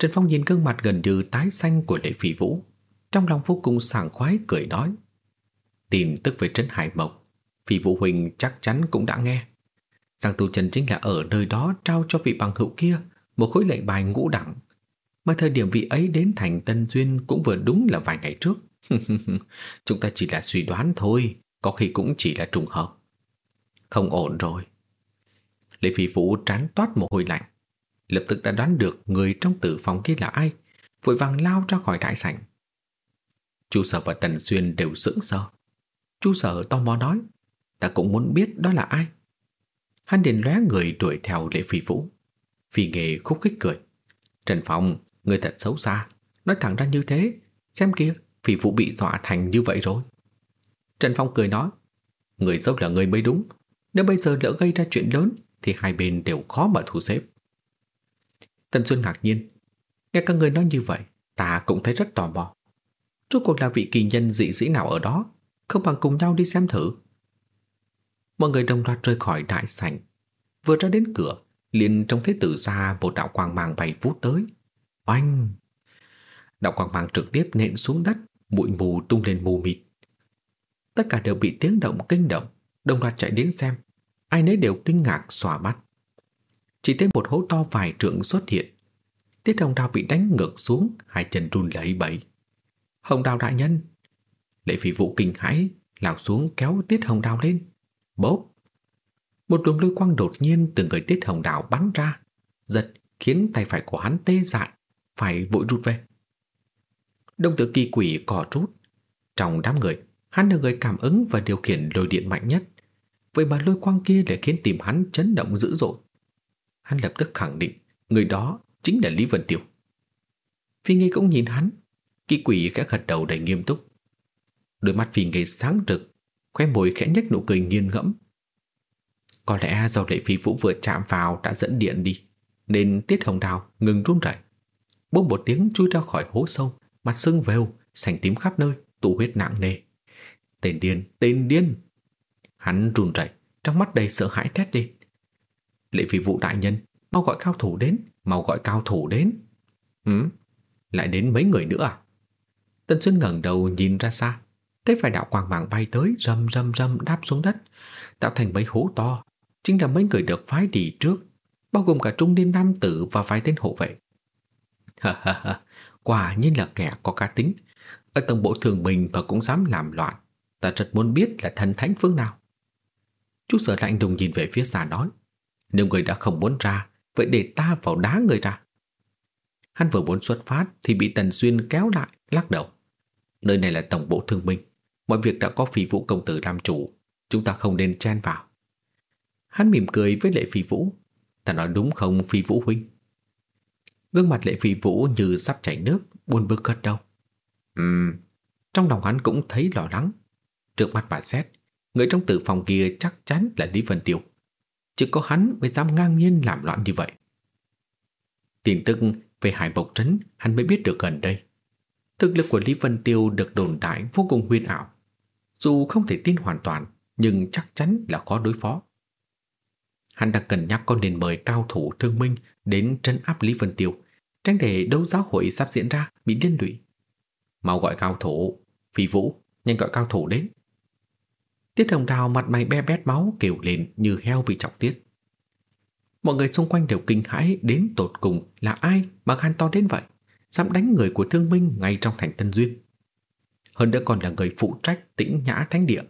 Trần Phong nhìn gương mặt gần như tái xanh của lệ phi vũ Trong lòng vô cùng sảng khoái cười nói Tin tức về Trấn Hải Mộc Phi Vũ Huỳnh chắc chắn cũng đã nghe Giang Tu Trần chính là ở nơi đó trao cho vị bằng hữu kia một khối lệnh bài ngũ đẳng mà thời điểm vị ấy đến thành Tân Duyên cũng vừa đúng là vài ngày trước. Chúng ta chỉ là suy đoán thôi, có khi cũng chỉ là trùng hợp. Không ổn rồi. Lệ Phi Vũ trán toát một hôi lạnh, lập tức đã đoán được người trong tử phòng kia là ai, vội vàng lao ra khỏi đại sảnh. Chu Sở và Tần Xuyên đều sững sờ. Chu Sở tò mò nói, ta cũng muốn biết đó là ai. Hắn liền lóe người đuổi theo Lệ Phi Vũ. Phi nghề khúc khích cười. Trần Phong, Người thật xấu xa Nói thẳng ra như thế Xem kia phi vũ bị dọa thành như vậy rồi Trần Phong cười nói Người xấu là người mới đúng Nếu bây giờ lỡ gây ra chuyện lớn Thì hai bên đều khó mà thu xếp Tần Xuân ngạc nhiên Nghe các người nói như vậy Ta cũng thấy rất tò mò. Rốt cuộc là vị kỳ nhân dị sĩ nào ở đó, không bằng cùng nhau đi xem thử. Mọi người đồng loạt rời khỏi đại sảnh. Vừa ra đến cửa, liền trông thấy từ xa một đạo quang mang bay vút tới. Oanh! Đạo quang mang trực tiếp nện xuống đất, bụi mù tung lên mù mịt. Tất cả đều bị tiếng động kinh động, đồng loạt chạy đến xem. Ai nấy đều kinh ngạc xòa mắt. Chỉ thấy một hố to vài trượng xuất hiện. Tiết Hồng Đào bị đánh ngược xuống, hai chân run lẩy bẩy. Hồng Đào đại nhân! Lệ phi vụ kinh hãi, lao xuống kéo Tiết Hồng Đào lên. Bốp! Một luồng lôi quang đột nhiên từ người Tiết Hồng Đào bắn ra, giật khiến tay phải của hắn tê dại, phải vội rút về. Đông tử kỳ quỷ cỏ rút. Trong đám người, hắn là người cảm ứng và điều khiển lôi điện mạnh nhất. Vậy mà lôi quang kia lại khiến tìm hắn chấn động dữ dội. Hắn lập tức khẳng định người đó chính là Lý Vân Tiêu. Phi Nghi cũng nhìn hắn, kỳ quỷ khẽ gật đầu đầy nghiêm túc. Đôi mắt Phi Nghi sáng rực, khoe môi khẽ nhếch nụ cười nghiền ngẫm. Có lẽ do lệ phi vũ vừa chạm vào đã dẫn điện đi, nên Tiết Hồng Đào ngừng run rẩy. Bỗng một tiếng chui ra khỏi hố sâu, mặt sưng vèo, sành tím khắp nơi, tụ huyết nặng nề. Tên điên, tên điên! Hắn run rẩy, trong mắt đầy sợ hãi thét lên. Lệ phi vụ đại nhân, mau gọi cao thủ đến, mau gọi cao thủ đến. Ừ, lại đến mấy người nữa à? Tân Xuân ngẩng đầu nhìn ra xa, thấy phải đạo quang mạng bay tới rầm rầm rầm đáp xuống đất, tạo thành mấy hố to, chính là mấy người được phái đi trước, bao gồm cả trung niên nam tử và vài tên hộ vệ. Ha ha ha, quả nhiên là kẻ có cá tính, ở tầng bộ thường mình mà cũng dám làm loạn, ta rất muốn biết là thần thánh phương nào. Chú sở lạnh đùng nhìn về phía xa nói, nếu người đã không muốn ra, vậy để ta vào đá người ra. Hắn vừa muốn xuất phát thì bị Tần Xuyên kéo lại, lắc đầu. Nơi này là tổng bộ thương minh, mọi việc đã có phi vũ công tử làm chủ, chúng ta không nên chen vào. Hắn mỉm cười với Lệ Phi Vũ. Ta nói đúng không Phi Vũ huynh? Gương mặt Lệ Phi Vũ như sắp chảy nước, buồn bực gật đầu. Ừm, trong lòng hắn cũng thấy lo lắng. Trước mặt bà xét, người trong tử phòng kia chắc chắn là Lý Vân Tiêu. Chỉ có hắn mới dám ngang nhiên làm loạn như vậy. Tin tức về hải bộc trấn hắn mới biết được gần đây. Thực lực của Lý Vân Tiêu được đồn đại vô cùng huyền ảo. Dù không thể tin hoàn toàn, nhưng chắc chắn là khó đối phó. Hắn đang cân nhắc có nên mời cao thủ thương minh đến trấn áp Lý Vân Tiêu, tránh để đấu giáo hội sắp diễn ra bị liên lụy. Mau gọi cao thủ, phi vũ, nhanh gọi cao thủ đến. Tiết Hồng Đào mặt mày be bét máu kêu lên như heo bị chọc tiết. Mọi người xung quanh đều kinh hãi đến tột cùng là ai mà gan to đến vậy, dám đánh người của thương minh ngay trong thành Tân Duyên. Hơn nữa còn là người phụ trách tĩnh nhã thánh địa.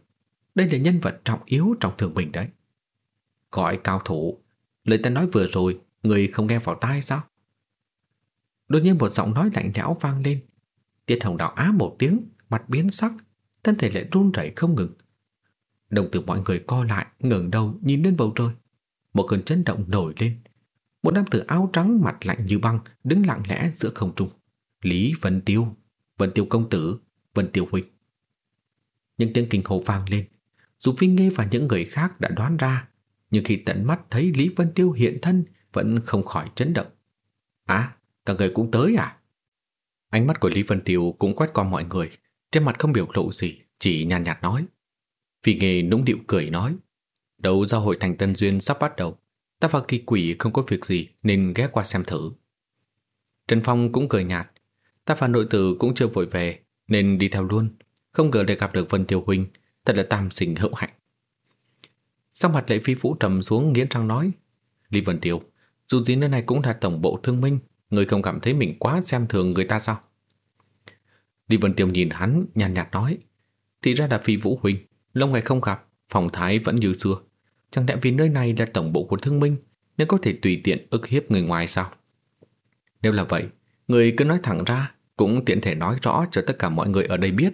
Đây là nhân vật trọng yếu trong thường bình đấy. Gọi cao thủ, lời ta nói vừa rồi, người không nghe vào tai sao? Đột nhiên một giọng nói lạnh lẽo vang lên. Tiết Hồng Đào á một tiếng, mặt biến sắc, thân thể lại run rẩy không ngừng. Đồng tử mọi người co lại, ngẩng đầu nhìn lên bầu trời. Một cơn chấn động nổi lên. Một nam tử áo trắng mặt lạnh như băng đứng lặng lẽ giữa không trung. Lý Vân Tiêu, Vân Tiêu công tử, Vân Tiêu huynh. Những tiếng kinh hồ vang lên. Dù Vinh Nghê và những người khác đã đoán ra, nhưng khi tận mắt thấy Lý Vân Tiêu hiện thân vẫn không khỏi chấn động. À, cả người cũng tới à? Ánh mắt của Lý Vân Tiêu cũng quét qua mọi người, trên mặt không biểu lộ gì, chỉ nhàn nhạt, nhạt nói. Vì nghề nũng điệu cười nói, đấu giao hội thành Tân Duyên sắp bắt đầu, ta và kỳ quỷ không có việc gì nên ghé qua xem thử. Trần Phong cũng cười nhạt, ta và nội tử cũng chưa vội về nên đi theo luôn, không ngờ lại gặp được Vân Tiêu Huynh, thật là tam sinh hậu hạnh. Sau mặt lệ phi vũ trầm xuống nghiến răng nói, Lý Vân Tiêu, dù gì nơi này cũng là tổng bộ thương minh, người không cảm thấy mình quá xem thường người ta sao? Lý Vân Tiêu nhìn hắn, nhàn nhạt nói, thì ra là phi vũ huynh, lâu ngày không gặp, phòng thái vẫn như xưa. Chẳng lẽ vì nơi này là tổng bộ của thương minh nên có thể tùy tiện ức hiếp người ngoài sao? Nếu là vậy, người cứ nói thẳng ra, cũng tiện thể nói rõ cho tất cả mọi người ở đây biết.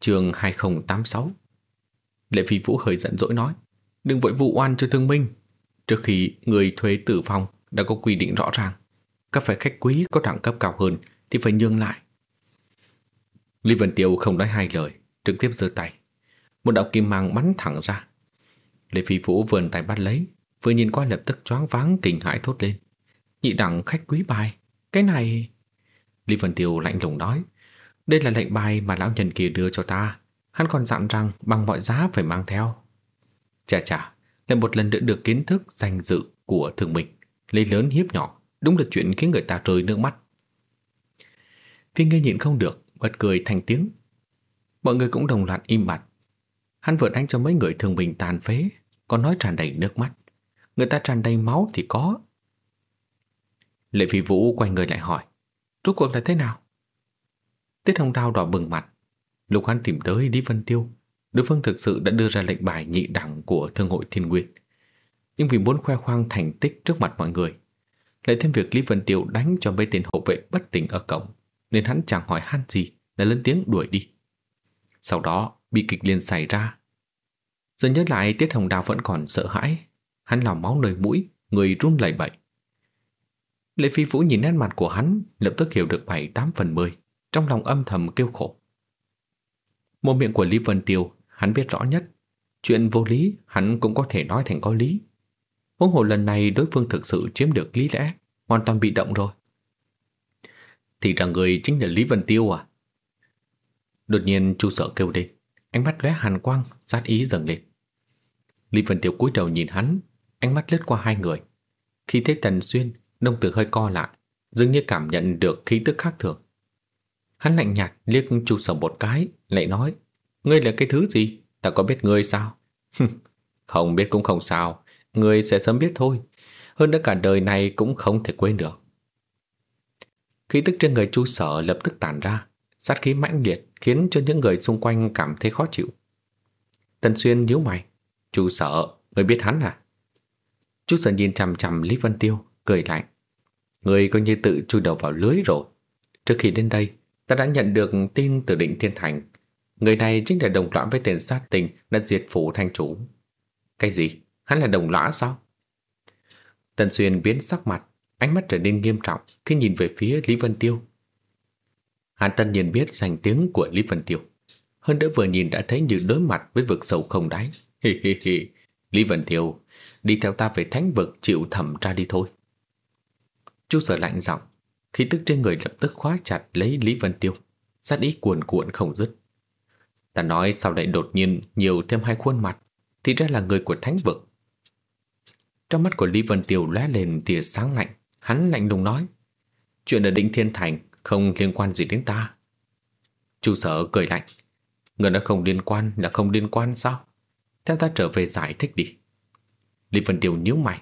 Trường 2086 Lệ Phi Vũ hơi giận dỗi nói Đừng vội vụ oan cho thương minh Trước khi người thuê tử vong đã có quy định rõ ràng Các phải khách quý có đẳng cấp cao hơn thì phải nhường lại Lý Vân Tiêu không nói hai lời trực tiếp giơ tay. Một đạo kim mang bắn thẳng ra. Lệ Phi Vũ vườn tay bắt lấy, vừa nhìn qua lập tức choáng váng kinh hãi thốt lên. Nhị đẳng khách quý bài, cái này... Lý Vân Tiêu lạnh lùng nói Đây là lệnh bài mà lão nhân kia đưa cho ta Hắn còn dặn rằng bằng mọi giá phải mang theo Chà chà Lại một lần nữa được kiến thức danh dự của thường mình Lấy lớn hiếp nhỏ Đúng là chuyện khiến người ta rơi nước mắt Phi nghe nhịn không được Bật cười thành tiếng Mọi người cũng đồng loạt im bặt. Hắn vừa đánh cho mấy người thường bình tàn phế, Còn nói tràn đầy nước mắt. Người ta tràn đầy máu thì có. Lệ phi vũ quay người lại hỏi, Rốt cuộc là thế nào? Tiết hồng đao đỏ bừng mặt. Lục hắn tìm tới Lý Vân Tiêu, Đối phương thực sự đã đưa ra lệnh bài nhị đẳng Của Thương hội Thiên Nguyên. Nhưng vì muốn khoe khoang thành tích trước mặt mọi người, Lại thêm việc Lý Vân Tiêu đánh cho mấy tên hộ vệ bất tỉnh ở cổng, Nên hắn chẳng hỏi han gì, Đã lớn tiếng đuổi đi. Sau đó bị kịch liên xảy ra. Giờ nhớ lại Tiết Hồng Đào vẫn còn sợ hãi. Hắn lòng máu nơi mũi, Người run lẩy bẩy. Lệ Phi Vũ nhìn nét mặt của hắn, Lập tức hiểu được bảy tám phần mười, Trong lòng âm thầm kêu khổ. Một miệng của Lý Vân Tiêu, Hắn biết rõ nhất. Chuyện vô lý, hắn cũng có thể nói thành có lý. Huống hồ lần này đối phương thực sự chiếm được lý lẽ, Hoàn toàn bị động rồi. Thì rằng người chính là Lý Vân Tiêu à? Đột nhiên chu sợ kêu lên. Ánh mắt lóe hàn quang, Sát ý dâng lên. Lý Vân tiểu cúi đầu nhìn hắn, Ánh mắt lướt qua hai người. Khi thấy Tần Xuyên Đông tử hơi co lại, Dường như cảm nhận được khí tức khác thường. Hắn lạnh nhạt liếc chu sở một cái, Lại nói, Ngươi là cái thứ gì? Ta có biết ngươi sao? không biết cũng không sao, Ngươi sẽ sớm biết thôi. Hơn nữa cả đời này cũng không thể quên được. Khí tức trên người chu sở lập tức tản ra Sát khí mãnh liệt Khiến cho những người xung quanh cảm thấy khó chịu. Tần Xuyên nhíu mày. "Chú sợ, người biết hắn à? Chú sợ nhìn chằm chằm Lý Vân Tiêu Cười lạnh. Người coi như tự chui đầu vào lưới rồi. Trước khi đến đây Ta đã nhận được tin từ định thiên thành. Người này chính là đồng lõa với tên sát tình Đã diệt phủ thanh chủ. Cái gì? Hắn là đồng lõa sao? Tần Xuyên biến sắc mặt Ánh mắt trở nên nghiêm trọng Khi nhìn về phía Lý Vân Tiêu. Hàn Tân nhiên biết danh tiếng của Lý Vân Tiêu. Hơn nữa vừa nhìn đã thấy như đối mặt Với vực sâu không đáy. Hi hi hi. Lý Vân Tiêu, Đi theo ta về thánh vực chịu thẩm ra đi thôi. Chu sở lạnh giọng, Khí tức trên người lập tức khóa chặt lấy Lý Vân Tiêu. Sát ý cuồn cuộn không dứt. Ta nói sao lại đột nhiên nhiều thêm hai khuôn mặt, Thì ra là người của thánh vực. Trong mắt của Lý Vân Tiêu lóe lên tia sáng lạnh. Hắn lạnh lùng nói, Chuyện ở Định Thiên Thành không liên quan gì đến ta. Chu sở cười lạnh. Người nói không liên quan là không liên quan sao? Theo ta trở về giải thích đi. Lý Vân Tiêu nhíu mày.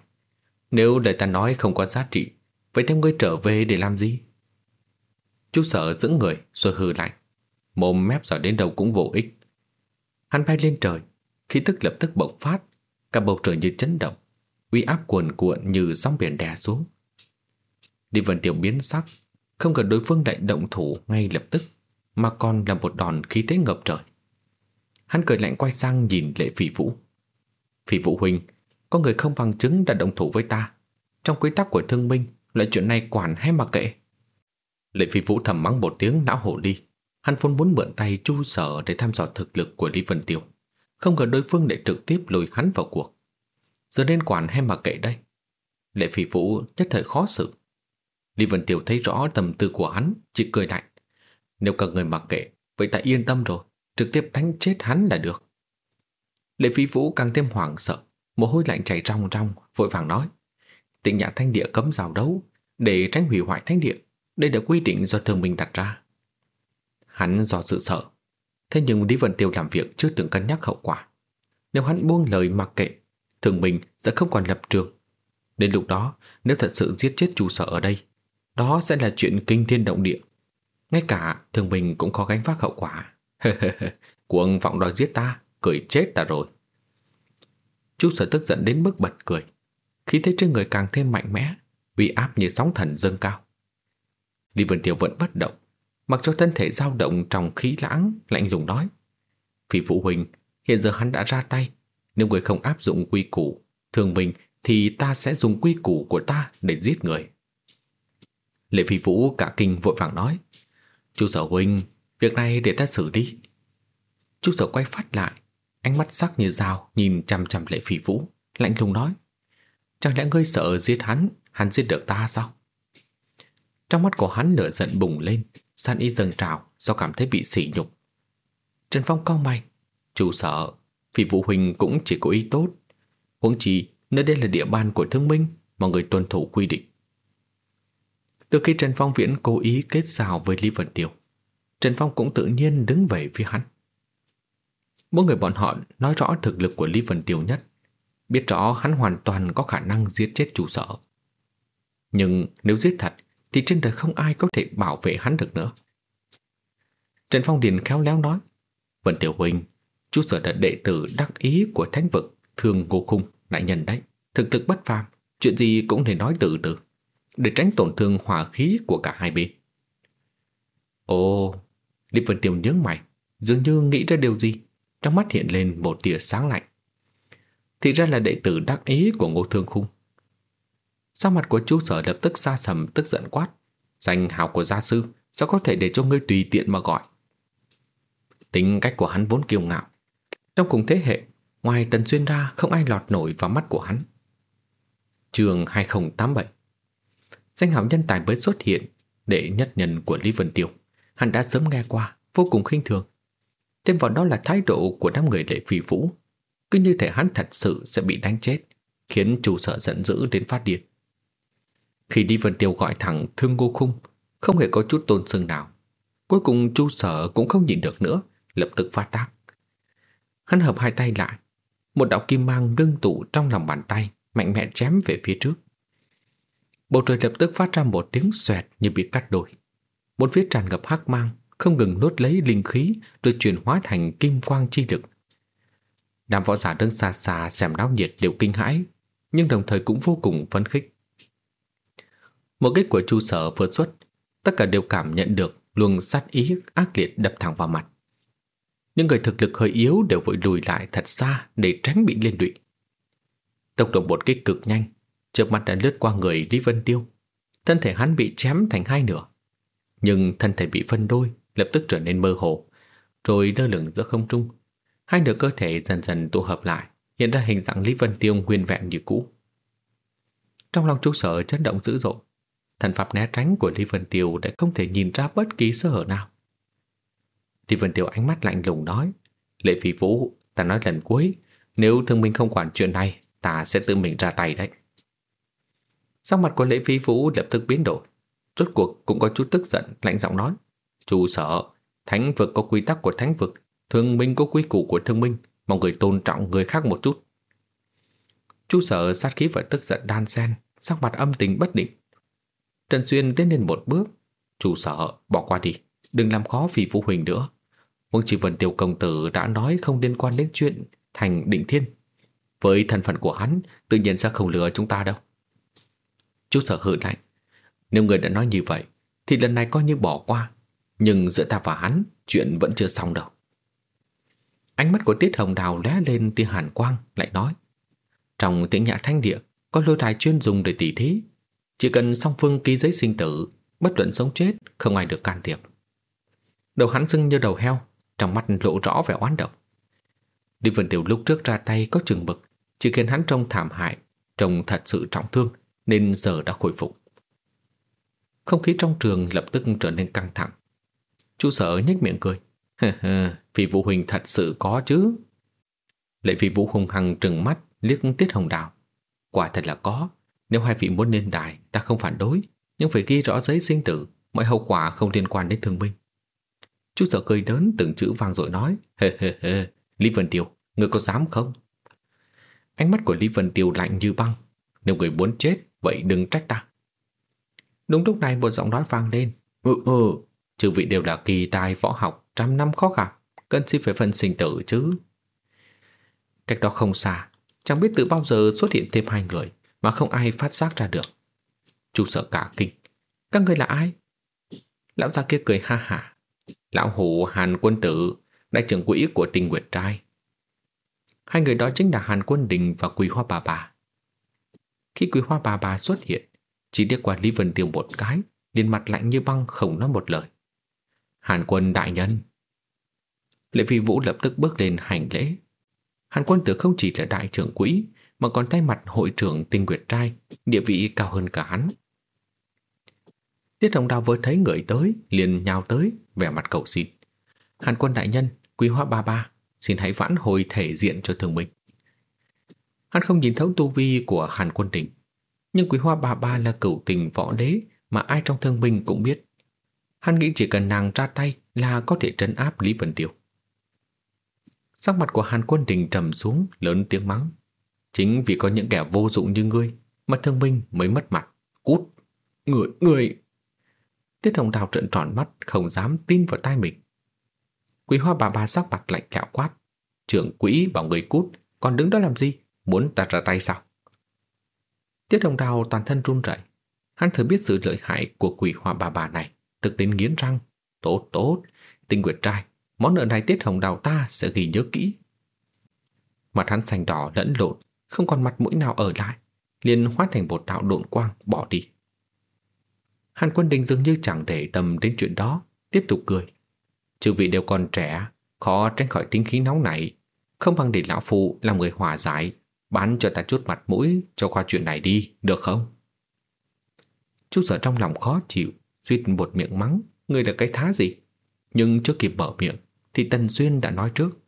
Nếu lời ta nói không có giá trị, Vậy theo ngươi trở về để làm gì? Chú sở giữ người rồi hừ lạnh. Mồm mép giỏi đến đâu cũng vô ích. Hắn bay lên trời, Khí tức lập tức bộc phát, Cả bầu trời như chấn động, uy áp cuồn cuộn như sóng biển đè xuống. Lý Vân tiểu biến sắc không cần đối phương đại động thủ ngay lập tức, Mà còn là một đòn khí thế ngập trời. Hắn cười lạnh quay sang nhìn lệ phỉ vũ. Phỉ vũ huynh, Có người không bằng chứng đã động thủ với ta. Trong quy tắc của thương minh, loại chuyện này quản hay mặc kệ? Lệ phi vũ thầm mắng một tiếng não hổ đi. Hắn vốn muốn mượn tay chu sở Để thăm dò thực lực của Lý Vân Tiêu. Không ngờ đối phương lại trực tiếp lùi hắn vào cuộc. Giờ nên quản hay mặc kệ đây? Lệ phi vũ nhất thời khó xử. Lý Vân Tiêu thấy rõ tầm tư của hắn Chỉ cười lạnh Nếu cần người mặc kệ Vậy ta yên tâm rồi Trực tiếp đánh chết hắn là được Lệ phi vũ càng thêm hoảng sợ Mồ hôi lạnh chảy ròng ròng Vội vàng nói Tịnh nhãn thánh địa cấm giao đấu để tránh hủy hoại thánh địa. Đây là quy định do thường mình đặt ra. Hắn do sự sợ. Thế nhưng Lý Vân Tiêu làm việc chưa từng cân nhắc hậu quả. Nếu hắn buông lời mặc kệ, thường mình sẽ không còn lập trường. Đến lúc đó, nếu thật sự giết chết chủ sở ở đây, đó sẽ là chuyện kinh thiên động địa. Ngay cả thường mình cũng khó gánh vác hậu quả. Cuồng vọng đòi giết ta, cười chết ta rồi. Chú sở tức giận đến mức bật cười khí thế trên người càng thêm mạnh mẽ, uy áp như sóng thần dâng cao. Lý Vân Tiêu vẫn bất động, mặc cho thân thể dao động trong khí lãng, lạnh lùng nói. Vì phụ huynh, hiện giờ hắn đã ra tay, nếu người không áp dụng quy củ, thường mình thì ta sẽ dùng quy củ của ta để giết người. Lệ Phi Vũ cả kinh vội vàng nói, Chú sở huynh, việc này để ta xử lý. Chú sở quay phát lại, ánh mắt sắc như dao nhìn chăm chăm Lệ Phi Vũ, lạnh lùng nói, Chẳng lẽ ngươi sợ giết hắn Hắn giết được ta sao Trong mắt của hắn lửa giận bùng lên, san y dâng trào do cảm thấy bị sỉ nhục. Trần Phong cau mày, chú sở vì Vũ Huynh cũng chỉ có ý tốt. Huống chi, nơi đây là địa bàn của thương minh, mọi người tuân thủ quy định. Từ khi Trần Phong Viễn cố ý kết giao với Lý Vân Tiêu, Trần Phong cũng tự nhiên đứng về phía hắn. Mỗi người bọn họ nói rõ thực lực của Lý Vân Tiêu nhất, biết rõ hắn hoàn toàn có khả năng giết chết chủ sở. Nhưng nếu giết thật thì trên đời không ai có thể bảo vệ hắn được nữa. Trần Phong Điền khéo léo nói, Vân Tiểu Huynh, chú sở là đệ tử đắc ý của thánh vực, thường ngô khung, đại nhân đấy, thực thực bất phàm, chuyện gì cũng thể nói từ từ, để tránh tổn thương hòa khí của cả hai bên. Ồ, Lý Vân Tiêu nhớ mày, dường như nghĩ ra điều gì, trong mắt hiện lên một tia sáng lạnh. Thì ra là đệ tử đắc ý của ngô thương khung. Sau mặt của chú sở lập tức xa sầm tức giận quát. Danh hào của gia sư sao có thể để cho ngươi tùy tiện mà gọi. Tính cách của hắn vốn kiêu ngạo. Trong cùng thế hệ, ngoài Tần Xuyên ra không ai lọt nổi vào mắt của hắn. Trường 2087 Danh hảo nhân tài mới xuất hiện để nhất nhân của Lý Vân Tiêu. Hắn đã sớm nghe qua, vô cùng khinh thường. Thêm vào đó là thái độ của đám người lệ phi vũ. Cứ như thể hắn thật sự sẽ bị đánh chết, khiến chủ sở giận dữ đến phát điên. Khi Lý Vân Tiêu gọi thẳng thương ngô khung, không hề có chút tôn sưng nào. Cuối cùng chu sở cũng không nhìn được nữa, lập tức phát tác. Hắn hợp hai tay lại, một đạo kim mang ngưng tụ trong lòng bàn tay, mạnh mẽ chém về phía trước. Bầu trời lập tức phát ra một tiếng xoẹt như bị cắt đôi. Bốn phía tràn ngập hắc mang, không ngừng nuốt lấy linh khí rồi chuyển hóa thành kim quang chi lực. Đám võ giả đứng xa xa xem náo nhiệt đều kinh hãi, nhưng đồng thời cũng vô cùng phấn khích. Một kích của chu sở vừa xuất, tất cả đều cảm nhận được luồng sát ý ác liệt đập thẳng vào mặt. Những người thực lực hơi yếu đều vội lùi lại thật xa để tránh bị liên lụy. Tốc độ một kích cực nhanh, trước mắt đã lướt qua người Lý Vân Tiêu. Thân thể hắn bị chém thành hai nửa. Nhưng thân thể bị phân đôi, lập tức trở nên mơ hồ, rồi lơ lửng giữa không trung. Hai nửa cơ thể dần dần tụ hợp lại, hiện ra hình dạng Lý Vân Tiêu nguyên vẹn như cũ. Trong lòng chú sở chấn động dữ dội, thần pháp né tránh của Lý Vân Tiêu đã không thể nhìn ra bất kỳ sơ hở nào. Lý Vân Tiêu ánh mắt lạnh lùng nói, Lệ Phi Vũ, ta nói lần cuối, nếu thương minh không quản chuyện này, ta sẽ tự mình ra tay đấy. Sắc mặt của Lệ Phi Vũ lập tức biến đổi, rốt cuộc cũng có chút tức giận, lạnh giọng nói, Chủ sở, thánh vực có quy tắc của thánh vực, thương minh có quy củ của thương minh, mong người tôn trọng người khác một chút. Chú sở sát khí và tức giận đan xen, sắc mặt âm tình bất định. Trần Xuyên tiến lên một bước, chủ sở bỏ qua đi, đừng làm khó phi vũ huynh nữa. Vương chỉ vân tiểu công tử đã nói không liên quan đến chuyện thành định thiên. Với thân phận của hắn, tự nhiên sẽ không lừa chúng ta đâu. Chú sợ hử lạnh. Nếu người đã nói như vậy, thì lần này coi như bỏ qua. Nhưng giữa ta và hắn, chuyện vẫn chưa xong đâu. Ánh mắt của Tiết Hồng Đào lóe lên tia hàn quang, lại nói. Trong tiếng nhã thanh địa, có lôi đài chuyên dùng để tỉ thí. Chỉ cần song phương ký giấy sinh tử, bất luận sống chết, không ai được can thiệp. Đầu hắn sưng như đầu heo, trong mắt lộ rõ vẻ oán độc. Đi Vân Tiểu lúc trước ra tay có chừng mực chỉ khiến hắn trông thảm hại, trông thật sự trọng thương, nên giờ đã khôi phục. Không khí trong trường lập tức trở nên căng thẳng. Chú sở nhếch miệng cười. Vì Vũ Huỳnh thật sự có chứ. Lệ vị Vũ hùng hăng trừng mắt liếc Tiết Hồng Đào. Quả thật là có. Nếu hai vị muốn lên đài, ta không phản đối, nhưng phải ghi rõ giấy sinh tử, mọi hậu quả không liên quan đến thương binh. Chú sở cười đớn từng chữ vang rồi nói, hê hê hê, Lý Vân Tiêu, người có dám không? Ánh mắt của Lý Vân Tiêu lạnh như băng. Nếu người muốn chết, vậy đừng trách ta. Đúng lúc này một giọng nói vang lên. Ừ ừ, chư vị đều là kỳ tài võ học, trăm năm khó gặp, cần xin phải phần sinh tử chứ. Cách đó không xa, chẳng biết từ bao giờ xuất hiện thêm hai người mà không ai phát giác ra được. Chủ sợ cả kinh. Các người là ai? Lão già kia cười ha hả. Lão hủ Hàn Quân Tử, đại trưởng quỹ của tình Nguyệt Trai. Hai người đó chính là Hàn Quân Đình và Quỳ Hoa Bà Bà. Khi quý Hoa Bà Bà xuất hiện, chỉ liếc qua Lý Vân Tiêu một cái, liền mặt lạnh như băng không nói một lời. Hàn Quân đại nhân. Lệ Phi Vũ lập tức bước lên hành lễ. Hàn Quân Tử không chỉ là đại trưởng quỹ, mà còn tay mặt hội trưởng tinh Nguyệt Trai, địa vị cao hơn cả hắn. Tiết Hồng Đào vừa thấy người tới, liền nhào tới, vẻ mặt cầu xin. Hàn quân đại nhân, quý hoa ba ba, xin hãy vãn hồi thể diện cho thường mình. Hắn không nhìn thấu tu vi của Hàn quân đỉnh, nhưng quý hoa Bà ba là cửu tình võ đế mà ai trong thương minh cũng biết. Hắn nghĩ chỉ cần nàng ra tay là có thể trấn áp Lý Vân Tiêu. Sắc mặt của Hàn quân đình trầm xuống lớn tiếng mắng. Chính vì có những kẻ vô dụng như ngươi mà thương minh mới mất mặt. Cút! Người! Người! Tiết Hồng Đào trợn tròn mắt không dám tin vào tai mình. Quý hoa bà bà sắc mặt lạnh lẽo quát. Trưởng quỹ bảo người cút, còn đứng đó làm gì? Muốn ta ra tay sao? Tiết Hồng Đào toàn thân run rẩy. Hắn thử biết sự lợi hại của quỷ hoa bà bà này, thực đến nghiến răng. Tốt tốt, tinh nguyệt trai, món nợ này Tiết Hồng Đào ta sẽ ghi nhớ kỹ. Mặt hắn xanh đỏ lẫn lộn, không còn mặt mũi nào ở lại, liền hóa thành một đạo độn quang bỏ đi. Hàn Quân Đình dường như chẳng để tâm đến chuyện đó, tiếp tục cười. Chư vị đều còn trẻ, khó tránh khỏi tính khí nóng này, không bằng để lão phụ làm người hòa giải, bán cho ta chút mặt mũi cho qua chuyện này đi, được không? Chú sở trong lòng khó chịu, suýt một miệng mắng, người là cái thá gì? Nhưng chưa kịp mở miệng, thì Tần Xuyên đã nói trước.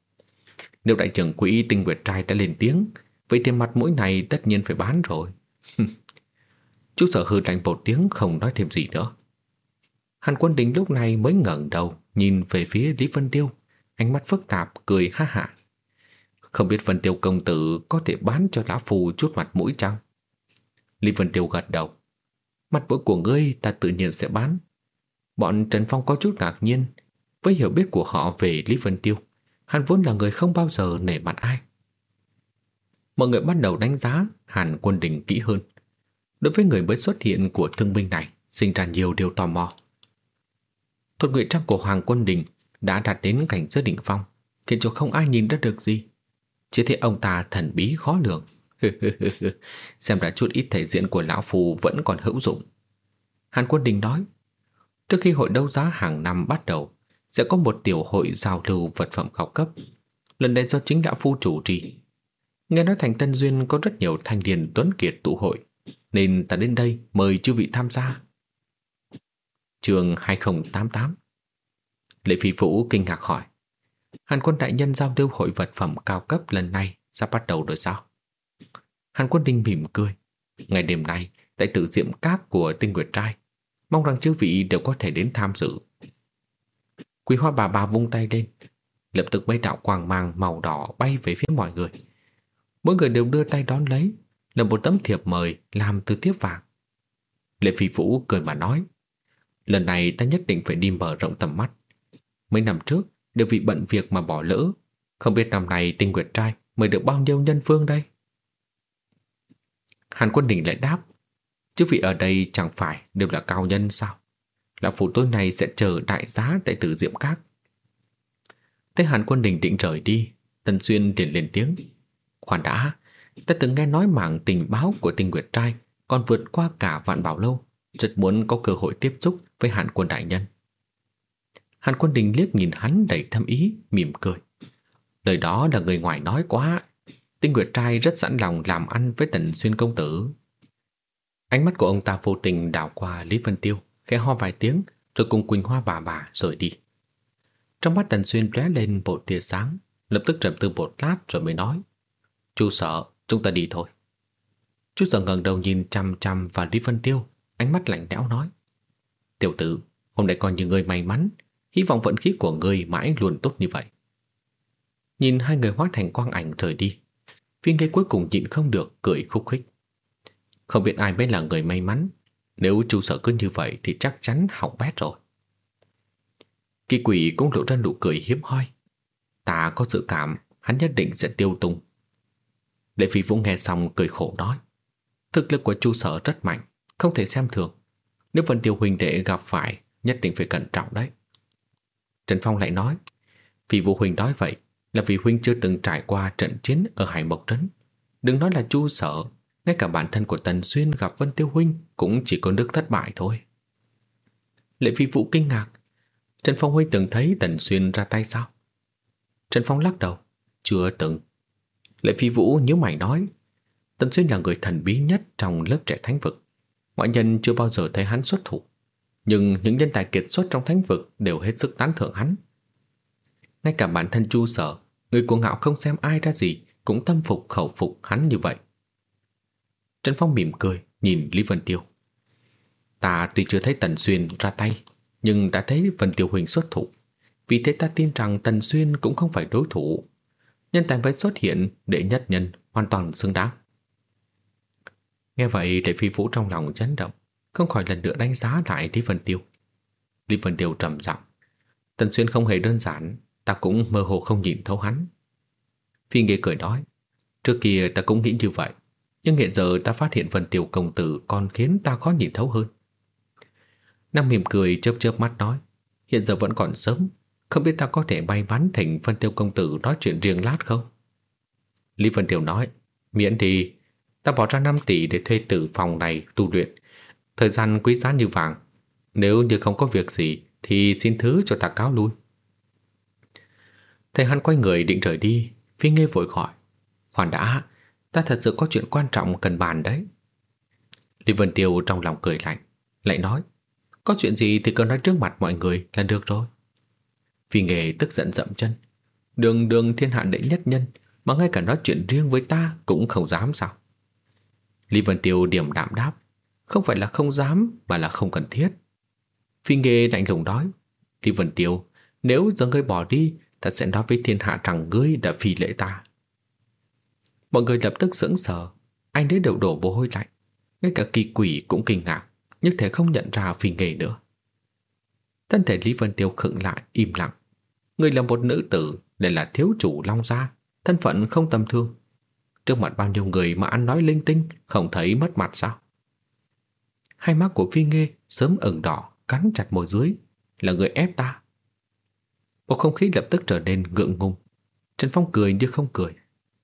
Nếu đại trưởng quỹ tinh nguyệt trai đã lên tiếng, vậy thì mặt mũi này tất nhiên phải bán rồi. Chú sở hư lạnh một tiếng không nói thêm gì nữa. Hàn quân đình lúc này mới ngẩng đầu nhìn về phía Lý Vân Tiêu, ánh mắt phức tạp cười ha hạ. Không biết Vân Tiêu công tử có thể bán cho lão phù chút mặt mũi chăng? Lý Vân Tiêu gật đầu. Mặt mũi của ngươi ta tự nhiên sẽ bán. Bọn Trần Phong có chút ngạc nhiên với hiểu biết của họ về Lý Vân Tiêu. Hắn vốn là người không bao giờ nể mặt ai. Mọi người bắt đầu đánh giá Hàn Quân Đình kỹ hơn. Đối với người mới xuất hiện của thương binh này, sinh ra nhiều điều tò mò. Thuật nguyện trang của Hoàng Quân Đình đã đạt đến cảnh giới đỉnh phong, khiến cho không ai nhìn ra được gì. Chỉ thấy ông ta thần bí khó lường. Xem ra chút ít thể diện của lão phù vẫn còn hữu dụng. Hàn Quân Đình nói, trước khi hội đấu giá hàng năm bắt đầu, sẽ có một tiểu hội giao lưu vật phẩm cao cấp. Lần này do chính lão phu chủ trì. Nghe nói thành Tân Duyên có rất nhiều thanh niên tuấn kiệt tụ hội, nên ta đến đây mời chư vị tham gia. Trường 2088 Lệ Phi Vũ kinh ngạc hỏi Hàn quân đại nhân giao lưu hội vật phẩm cao cấp lần này sắp bắt đầu rồi sao? Hàn quân đinh mỉm cười. Ngày đêm nay tại tử diệm các của tinh nguyệt trai, Mong rằng chư vị đều có thể đến tham dự. Quý hoa bà bà vung tay lên, Lập tức mấy đạo quang mang màu đỏ bay về phía mọi người. Mỗi người đều đưa tay đón lấy, Là một tấm thiệp mời làm từ tiếp vàng. Lệ Phi Vũ cười mà nói, Lần này ta nhất định phải đi mở rộng tầm mắt. Mấy năm trước Đều vì bận việc mà bỏ lỡ. Không biết năm nay tinh nguyệt trai mới được bao nhiêu nhân phương đây? Hàn quân đình lại đáp, Chứ vị ở đây chẳng phải đều là cao nhân sao? Lão phụ tôi này sẽ chờ đại giá Tại tử diệm các. Thế Hàn quân đình định rời đi Tần Xuyên liền lên tiếng, Khoan đã, Ta từng nghe nói mảng tình báo của tinh nguyệt trai Còn vượt qua cả vạn bảo lâu, Rất muốn có cơ hội tiếp xúc Với Hàn quân đại nhân. Hàn quân đình liếc nhìn hắn đầy thâm ý, Mỉm cười. Lời đó là người ngoài nói quá. Tinh Nguyệt trai rất sẵn lòng làm ăn với Tần Xuyên công tử. Ánh mắt của ông ta vô tình đảo qua Lý Vân Tiêu, Khẽ ho vài tiếng, Rồi cùng Quỳnh Hoa bà bà rồi đi. Trong mắt Tần Xuyên lóe lên một tia sáng, Lập tức trầm tư một lát rồi mới nói Chú sợ, chúng ta đi thôi. Chú sợ ngẩng đầu nhìn chăm chăm vào Lý Vân Tiêu, Ánh mắt lạnh lẽo nói, Tiểu tử, Hôm nay còn như người may mắn Hy vọng vận khí của người mãi luôn tốt như vậy. Nhìn hai người hóa thành quang ảnh rời đi, Viên ghế cuối cùng nhịn không được cười khúc khích. Không biết ai mới là người may mắn, Nếu chu sở cứ như vậy Thì chắc chắn hỏng bét rồi. Kỳ quỷ cũng lộ ra nụ cười hiếm hoi. Ta có dự cảm, Hắn nhất định sẽ tiêu tung. Lệ Phi Vũ nghe xong cười khổ nói, Thực lực của chu sở rất mạnh, Không thể xem thường. Nếu Vân Tiêu Huynh đệ gặp phải, Nhất định phải cẩn trọng đấy. Trần Phong lại nói, Vì Vũ Huynh nói vậy, Là vì Huynh chưa từng trải qua trận chiến ở Hải Mộc Trấn. Đừng nói là chu sở, Ngay cả bản thân của Tần Xuyên gặp Vân Tiêu Huynh Cũng chỉ có nước thất bại thôi. Lệ Phi Vũ kinh ngạc Trần Phong Huynh từng thấy Tần Xuyên ra tay sao? Trần Phong lắc đầu, Chưa từng. Lệ Phi Vũ nhớ mày nói, Tần Xuyên là người thần bí nhất trong lớp trẻ thánh vực. Ngoại nhân chưa bao giờ thấy hắn xuất thủ. Nhưng những nhân tài kiệt xuất trong thánh vực đều hết sức tán thưởng hắn. Ngay cả bản thân Chu Sở, người cuồng ngạo không xem ai ra gì, cũng tâm phục khẩu phục hắn như vậy. Trần Phong mỉm cười, nhìn Lý Vân Tiêu. Ta tuy chưa thấy Tần Xuyên ra tay, nhưng đã thấy Vân Tiêu Huỳnh xuất thủ. Vì thế ta tin rằng Tần Xuyên cũng không phải đối thủ. Nhân tài mới xuất hiện để nhất nhân hoàn toàn xứng đáng. Nghe vậy Lệ Phi Vũ trong lòng chấn động, không khỏi lần nữa đánh giá lại Lý Vân Tiêu. Lý Vân Tiêu trầm giọng, Tần Xuyên không hề đơn giản, ta cũng mơ hồ không nhìn thấu hắn. Phi Nghê cười nói, trước kia ta cũng nghĩ như vậy, nhưng hiện giờ ta phát hiện Vân Tiêu công tử còn khiến ta khó nhìn thấu hơn. Nam mỉm cười chớp chớp mắt nói, hiện giờ vẫn còn sớm, không biết ta có thể may mắn thỉnh Vân Tiêu công tử nói chuyện riêng lát không? Lý Vân Tiêu nói, miễn thì ta bỏ ra 5 tỷ để thuê tử phòng này tu luyện, thời gian quý giá như vàng. Nếu như không có việc gì thì xin thứ cho ta cáo lui. Thầy hắn quay người định rời đi, Phi nghe vội gọi. Khoan đã, ta thật sự có chuyện quan trọng cần bàn đấy. Lý Vân Tiêu trong lòng cười lạnh, lại nói, có chuyện gì thì cứ nói trước mặt mọi người là được rồi. Phi nghề tức giận dậm chân, đường đường thiên hạ đệ nhất nhân mà ngay cả nói chuyện riêng với ta cũng không dám sao. Lý Vân Tiêu điểm đạm đáp, không phải là không dám mà là không cần thiết. Phi Nghê lạnh lùng nói, Lý Vân Tiêu, nếu giờ ngươi bỏ đi ta sẽ nói với thiên hạ rằng ngươi đã phi lễ ta. Mọi người lập tức sững sờ, anh ấy đều đổ mồ hôi lạnh. Ngay cả kỳ quỷ cũng kinh ngạc, nhưng thể không nhận ra phi Nghê nữa. Thân thể Lý Vân Tiêu khựng lại, im lặng. Người là một nữ tử, lại là thiếu chủ Long Gia, thân phận không tầm thường. Trước mặt bao nhiêu người mà ăn nói linh tinh, không thấy mất mặt sao? Hai mắt của Phi Nghê sớm ửng đỏ, cắn chặt môi dưới, là người ép ta. Bầu không khí lập tức trở nên ngượng ngùng. Trần Phong cười như không cười.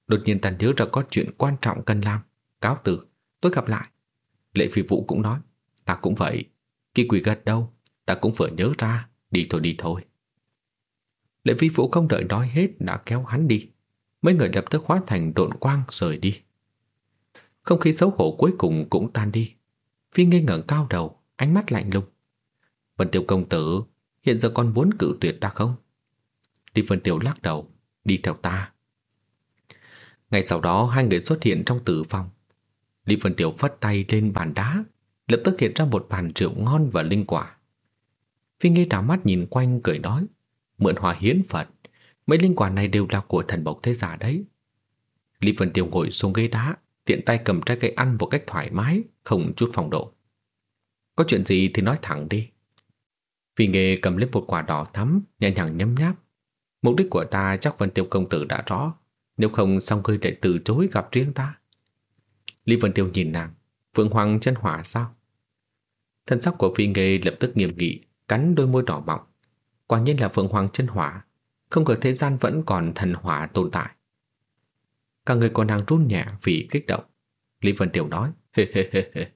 Đột nhiên ta nhớ ra có chuyện quan trọng cần làm. Cáo từ, tôi gặp lại. Lệ phi vũ cũng nói, ta cũng vậy. Kỳ quỷ gật đâu, ta cũng vừa nhớ ra, đi thôi đi thôi. Lệ phi vũ không đợi nói hết đã kéo hắn đi. Mấy người lập tức hóa thành độn quang rời đi. Không khí xấu hổ cuối cùng cũng tan đi. Phi ngây ngẩng cao đầu, ánh mắt lạnh lùng. Vân tiểu công tử, hiện giờ còn muốn cự tuyệt ta không? Lý Vân Tiểu lắc đầu, đi theo ta. Ngay sau đó hai người xuất hiện trong tử phòng. Lý Vân Tiểu phất tay lên bàn đá, lập tức hiện ra một bàn rượu ngon và linh quả. Phi Nghi đảo mắt nhìn quanh cười nói, mượn hòa hiến Phật, mấy linh quả này đều là của thần bộc thế giả đấy. Lý Vân Tiểu ngồi xuống ghế đá, tiện tay cầm trái cây ăn một cách thoải mái, không chút phòng độ. Có chuyện gì thì nói thẳng đi. Phi nghề cầm lên một quả đỏ thắm, nhẹ nhàng nhấm nháp, Mục đích của ta chắc Vân Tiêu công tử đã rõ. Nếu không xong ngươi lại từ chối gặp riêng ta? Lý Vân Tiêu nhìn nàng. Phượng Hoàng chân hỏa sao? Thân sắc của phi nghề lập tức nghiêm nghị Cắn đôi môi đỏ mọng Quả nhiên là Phượng Hoàng chân hỏa. Không ngờ thế gian vẫn còn thần hỏa tồn tại. Cả người còn đang run nhẹ vì kích động Lý Vân tiểu nói hê hê hê hê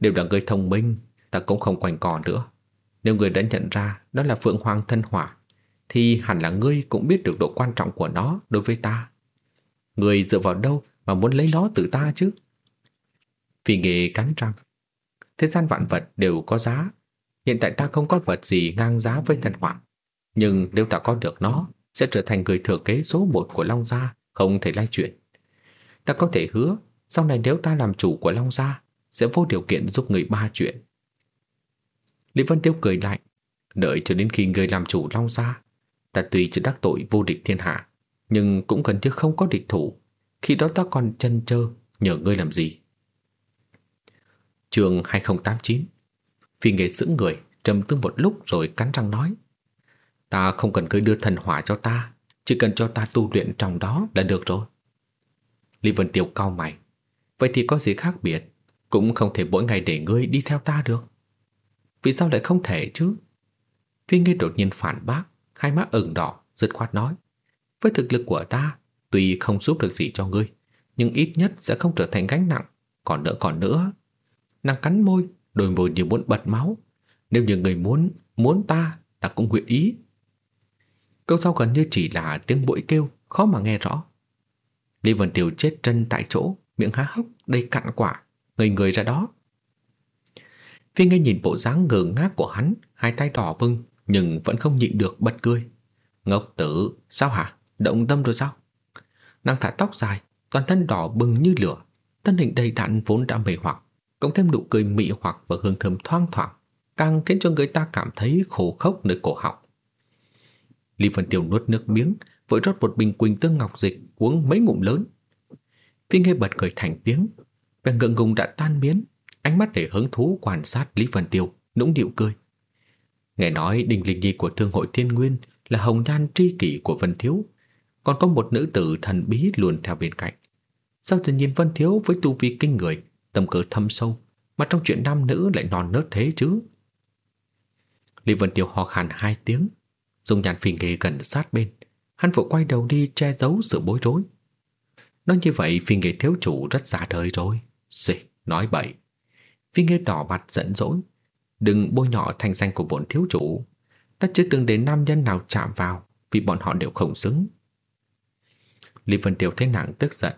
Đều là người thông minh Ta cũng không quanh cò nữa Nếu người đã nhận ra Đó là Phượng Hoàng thân hỏa thì hẳn là ngươi cũng biết được độ quan trọng của nó đối với ta. Ngươi dựa vào đâu mà muốn lấy nó từ ta chứ? Vì nghề cắn răng. Thế gian vạn vật đều có giá. Hiện tại ta không có vật gì ngang giá với thần hoàng. Nhưng nếu ta có được nó, sẽ trở thành người thừa kế số một của Long Gia, không thể lai chuyển. Ta có thể hứa, sau này nếu ta làm chủ của Long Gia, sẽ vô điều kiện giúp người ba chuyện. Lý Vân Tiêu cười lạnh, đợi cho đến khi người làm chủ Long Gia, Ta tuy chỉ đắc tội vô địch thiên hạ Nhưng cũng gần như không có địch thủ. Khi đó ta còn chân chơ Nhờ ngươi làm gì? Trường 2089 Phi nghề giữ người trầm tư một lúc rồi cắn răng nói Ta không cần ngươi đưa thần hỏa cho ta Chỉ cần cho ta tu luyện trong đó là được rồi. Lý Vân Tiêu cao mày Vậy thì có gì khác biệt Cũng không thể mỗi ngày để ngươi đi theo ta được Vì sao lại không thể chứ Phi Nghê đột nhiên phản bác hai mắt ửng đỏ, dứt khoát nói. Với thực lực của ta, tuy không giúp được gì cho ngươi, nhưng ít nhất sẽ không trở thành gánh nặng. Còn nữa còn nữa. Nàng cắn môi, đôi môi như muốn bật máu. Nếu như người muốn, muốn ta, ta cũng nguyện ý. Câu sau gần như chỉ là tiếng bụi kêu, khó mà nghe rõ. Lý Vân Tiểu chết chân tại chỗ, miệng há hốc, đầy cặn quả, ngây người ra đó. Phi nghe nhìn bộ dáng ngơ ngác của hắn, hai tay đỏ bưng, nhưng vẫn không nhịn được bật cười. Ngốc tử, sao hả? Động tâm rồi sao? Nàng thả tóc dài, toàn thân đỏ bừng như lửa, thân hình đầy đặn vốn đã mê hoặc, cộng thêm nụ cười mị hoặc và hương thơm thoang thoảng, càng khiến cho người ta cảm thấy khổ khốc nơi cổ họng. Lý Vân Tiêu nuốt nước miếng, vội rót một bình quỳnh tương ngọc dịch uống mấy ngụm lớn. Phi nghe bật cười thành tiếng, vẻ ngượng ngùng đã tan biến, ánh mắt để hứng thú quan sát Lý Vân Tiêu, nũng điệu cười. Nghe nói Đình Linh Nhi của Thương hội Thiên Nguyên là hồng nhan tri kỷ của Vân Thiếu, còn có một nữ tử thần bí luôn theo bên cạnh. Sao tự nhiên Vân Thiếu với tu vi kinh người, tâm cỡ thâm sâu, mà trong chuyện nam nữ lại non nớt thế chứ? Lý Vân Tiêu ho khan hai tiếng, dùng nhàn phi nghề gần sát bên. Hắn phụ quay đầu đi che giấu sự bối rối. Nói như vậy phi nghề thiếu chủ rất giả đời rồi. Xì, nói bậy. Phi nghề đỏ mặt giận dỗi. Đừng bôi nhọ thành danh của bổn thiếu chủ. Ta chưa từng đến nam nhân nào chạm vào vì bọn họ đều không xứng. Lý Vân Tiểu thấy nàng tức giận,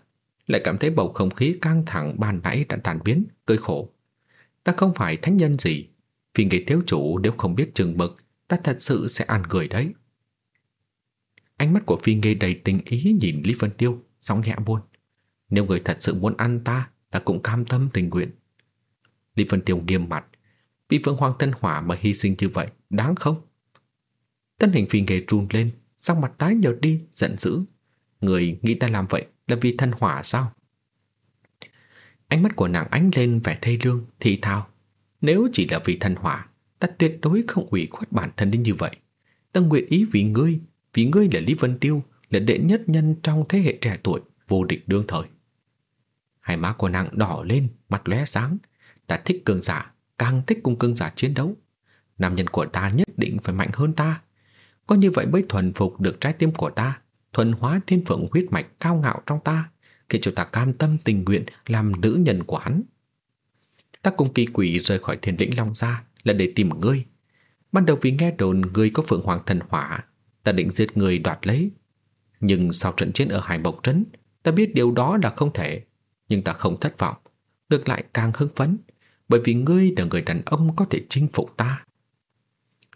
lại cảm thấy bầu không khí căng thẳng ban nãy đã tàn biến, cơi khổ. Ta không phải thánh nhân gì, vì người thiếu chủ nếu không biết chừng mực, ta thật sự sẽ ăn người đấy. Ánh mắt của Phi Nghê đầy tình ý nhìn Lý Vân Tiêu, sóng nhẹ buồn. Nếu người thật sự muốn ăn ta, ta cũng cam tâm tình nguyện. Lý Vân Tiêu nghiêm mặt, vì Vương Hoàng Tân Hỏa mà hy sinh như vậy, đáng không? Tân hình Phi Nghê run lên, sắc mặt tái nhợt đi, giận dữ. Người nghĩ ta làm vậy là vì thân hỏa sao? Ánh mắt của nàng ánh lên vẻ thê lương, thì thào. Nếu chỉ là vì thân hỏa, ta tuyệt đối không ủy khuất bản thân đến như vậy. Ta nguyện ý vì ngươi, vì ngươi là Lý Vân Tiêu, là đệ nhất nhân trong thế hệ trẻ tuổi, vô địch đương thời. Hai má của nàng đỏ lên, mặt lóe sáng. Ta thích cường giả, càng thích cùng cường giả chiến đấu. Nam nhân của ta nhất định phải mạnh hơn ta. Có như vậy mới thuần phục được trái tim của ta, thuần hóa thiên phượng huyết mạch cao ngạo trong ta, khiến cho ta cam tâm tình nguyện làm nữ nhân của hắn. Ta cùng kỳ quỷ rời khỏi thiên lĩnh Long Gia là để tìm ngươi. Ban đầu vì nghe đồn ngươi có phượng hoàng thần hỏa, ta định giết người đoạt lấy. Nhưng sau trận chiến ở Hải Mộc Trấn, ta biết điều đó là không thể. Nhưng ta không thất vọng, ngược lại càng hưng phấn, bởi vì ngươi là người đàn ông có thể chinh phục ta.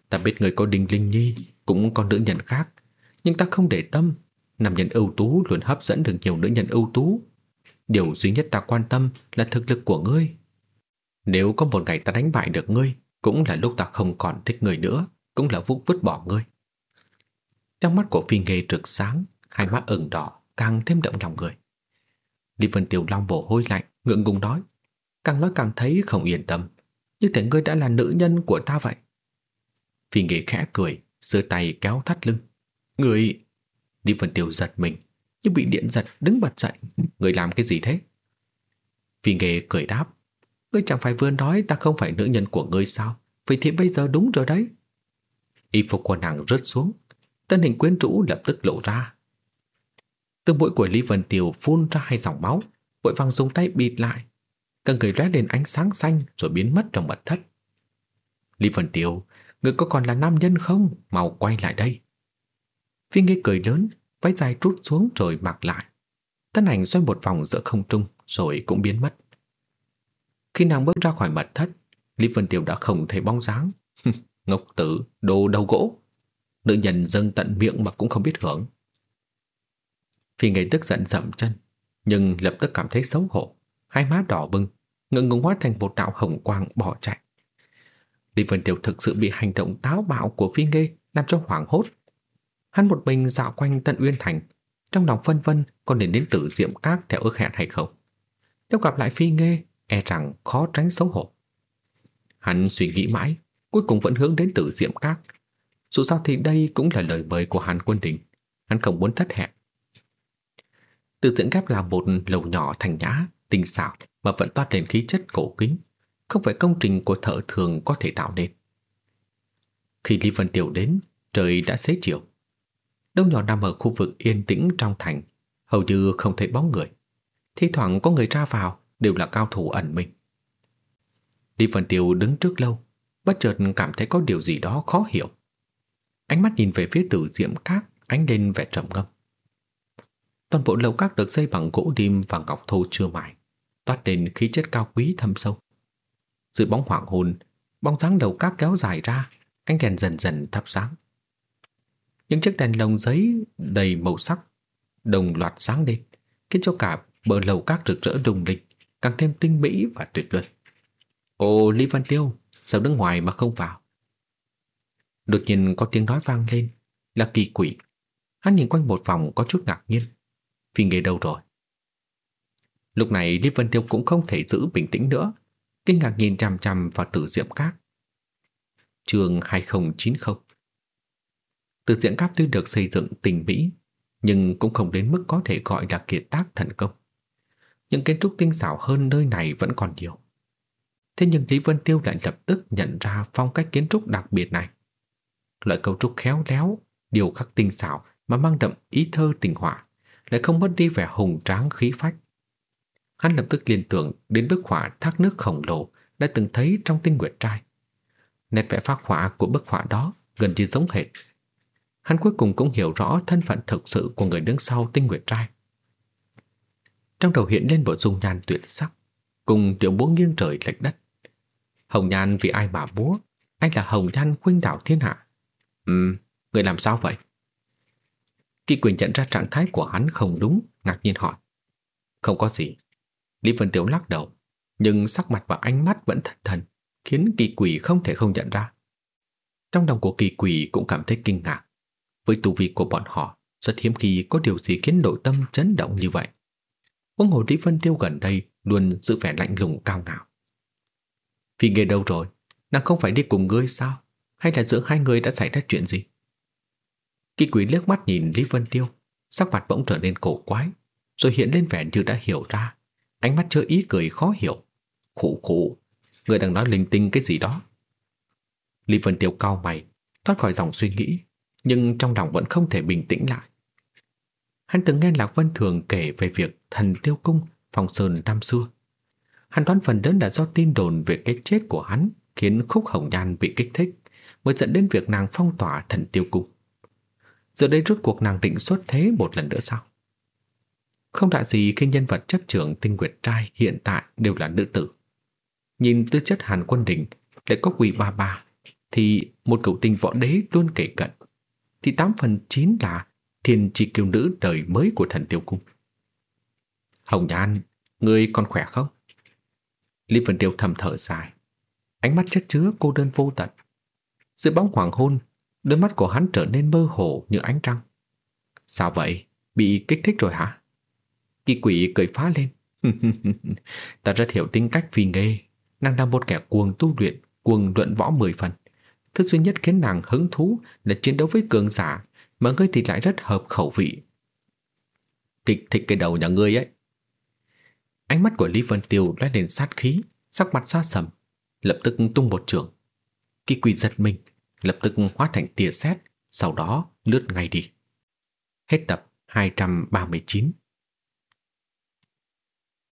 Ta biết người có đình linh nhi, cũng có nữ nhân khác, nhưng ta không để tâm. Nam nhân ưu tú luôn hấp dẫn được nhiều nữ nhân ưu tú. Điều duy nhất ta quan tâm là thực lực của ngươi. Nếu có một ngày ta đánh bại được ngươi, cũng là lúc ta không còn thích ngươi nữa, cũng là vụ vứt bỏ ngươi. Trong mắt của phi nghề rực sáng, hai mắt ửng đỏ, càng thêm động lòng người. Lý Vân Tiểu Long bổ hôi lạnh, ngượng ngùng nói. Càng nói càng thấy không yên tâm, như thể ngươi đã là nữ nhân của ta vậy. Phi nghề khẽ cười, giơ tay kéo thắt lưng. Người... Lý Vân Tiểu giật mình, như bị điện giật đứng bật dậy. Người làm cái gì thế? Phi nghề cười đáp. Ngươi chẳng phải vừa nói ta không phải nữ nhân của ngươi sao? Vậy thì bây giờ đúng rồi đấy. Y phục của nàng rớt xuống, thân hình quyến rũ lập tức lộ ra. Từ mũi của Lý Vân Tiều phun ra hai dòng máu, vội vàng dùng tay bịt lại. Cả người lóe lên ánh sáng xanh rồi biến mất trong mật thất. Lý Vân Tiều, người có còn là nam nhân không? Mau quay lại đây. viên nghe cười lớn, váy dài rút xuống rồi mặc lại. tân ảnh xoay một vòng giữa không trung rồi cũng biến mất. Khi nàng bước ra khỏi mật thất, Lý Vân tiều đã không thấy bóng dáng. Ngốc tử, đồ đầu gỗ. Nữ nhân dâng tận miệng mà cũng không biết hưởng. Phi ngày tức giận dậm chân, nhưng lập tức cảm thấy xấu hổ. Hai má đỏ bừng, ngừng ngừng hóa thành một đạo hồng quang bỏ chạy. Lý Vân Tiểu thực sự bị hành động táo bạo của Phi Nghê làm cho hoảng hốt. Hắn một mình dạo quanh tận Uyên Thành, trong lòng phân vân còn nên đến tử diệm các theo ước hẹn hay không. Nếu gặp lại Phi Nghê, e rằng khó tránh xấu hổ. Hắn suy nghĩ mãi, cuối cùng vẫn hướng đến tử diệm các. Dù sao thì đây cũng là lời mời của Hàn Quân Đình. Hắn không muốn thất hẹn. từ diệm ghép là một lầu nhỏ thành nhã, tinh xảo mà vẫn toát lên khí chất cổ kính, không phải công trình của thợ thường có thể tạo nên. Khi Lý Vân Tiểu đến, trời đã xế chiều. Đông nhỏ nằm ở khu vực yên tĩnh trong thành, hầu như không thấy bóng người. Thi thoảng có người ra vào, đều là cao thủ ẩn mình. Lý Vân Tiểu đứng trước lâu, bất chợt cảm thấy có điều gì đó khó hiểu. Ánh mắt nhìn về phía tử diệm các, ánh lên vẻ trầm ngâm. Toàn bộ lầu các được xây bằng gỗ lim và ngọc thô chưa mài, toát lên khí chất cao quý thâm sâu. Dưới bóng hoàng hôn, bóng dáng lầu các kéo dài ra, ánh đèn dần dần thắp sáng. Những chiếc đèn lồng giấy đầy màu sắc đồng loạt sáng lên, khiến cho cả bờ lầu các rực rỡ lung linh, càng thêm tinh mỹ và tuyệt luân. Ồ, Lý Văn Tiêu, sao đứng ngoài mà không vào? Đột nhiên có tiếng nói vang lên, là kỳ quỷ. Hắn nhìn quanh một vòng có chút ngạc nhiên. Phi nghề đâu rồi? Lúc này Lý Vân Tiêu cũng không thể giữ bình tĩnh nữa, kinh ngạc nhìn chằm chằm vào tử diệm cát Trường 2090 Tử diệm cát tuy được xây dựng tình mỹ, nhưng cũng không đến mức có thể gọi là kiệt tác thần công. Những kiến trúc tinh xảo hơn nơi này vẫn còn nhiều. Thế nhưng Lý Vân Tiêu lại lập tức nhận ra phong cách kiến trúc đặc biệt này. Loại cấu trúc khéo léo, điều khắc tinh xảo mà mang đậm ý thơ tình họa, lại không mất đi vẻ hùng tráng khí phách. Hắn lập tức liên tưởng đến bức họa thác nước khổng lồ đã từng thấy trong tinh nguyệt trai. Nét vẽ phác họa của bức họa đó gần như giống hệt. Hắn cuối cùng cũng hiểu rõ thân phận thực sự của người đứng sau tinh nguyệt trai. Trong đầu hiện lên bộ dung nhan tuyệt sắc, cùng tiểu búa nghiêng trời lệch đất. Hồng nhan vì ai mà búa, anh là hồng nhan khuynh đảo thiên hạ. Ừm, người làm sao vậy? Kỳ quyền nhận ra trạng thái của hắn không đúng, ngạc nhiên hỏi. Không có gì. Lý Vân Tiếu lắc đầu, nhưng sắc mặt và ánh mắt vẫn thật thần, khiến kỳ quỷ không thể không nhận ra. Trong lòng của kỳ quỷ cũng cảm thấy kinh ngạc. Với tu vi của bọn họ, rất hiếm khi có điều gì khiến nội tâm chấn động như vậy. Quân hồ Lý Vân Tiêu gần đây luôn giữ vẻ lạnh lùng cao ngạo. Phi nghề đâu rồi? Nàng không phải đi cùng ngươi sao? Hay là giữa hai người đã xảy ra chuyện gì? Kỳ quỷ liếc mắt nhìn Lý Vân Tiêu, sắc mặt bỗng trở nên cổ quái, rồi hiện lên vẻ như đã hiểu ra, ánh mắt chứa ý cười khó hiểu. Khủ khủ, người đang nói linh tinh cái gì đó. Lý Vân Tiêu cao mày, thoát khỏi dòng suy nghĩ, nhưng trong lòng vẫn không thể bình tĩnh lại. Hắn từng nghe Lạc Vân Thường kể về việc thần tiêu cung phòng sơn năm xưa. Hắn đoán phần lớn là do tin đồn về cái chết của hắn khiến khúc hồng nhan bị kích thích, mới dẫn đến việc nàng phong tỏa thần tiêu cung. Giờ đây rốt cuộc nàng định xuất thế một lần nữa sao? Không lạ gì khi nhân vật chấp trưởng tinh nguyệt trai hiện tại đều là nữ tử. Nhìn tư chất Hàn Quân Đình lại có quỷ ba ba, thì một cựu tinh võ đế luôn kể cận. Thì tám phần chín là thiên chi kiêu nữ đời mới của thần tiêu cung. Hồng Nhan, ngươi còn khỏe không? Lý Vân Tiêu thầm thở dài, ánh mắt chất chứa cô đơn vô tận. Dưới bóng hoàng hôn, đôi mắt của hắn trở nên mơ hồ như ánh trăng. Sao vậy? Bị kích thích rồi hả? Kỳ quỷ cười phá lên. Ta rất hiểu tính cách phi nghê. Nàng là một kẻ cuồng tu luyện, cuồng luận võ mười phần. Thứ duy nhất khiến nàng hứng thú là chiến đấu với cường giả, mà ngươi thì lại rất hợp khẩu vị. Kịch thịt cái đầu nhà ngươi ấy. Ánh mắt của Lý Vân Tiêu lóe lên sát khí, sắc mặt xa sầm, lập tức tung một trường. Kỳ quỷ giật mình, lập tức hóa thành tia sét, sau đó lướt ngay đi. Hết tập 239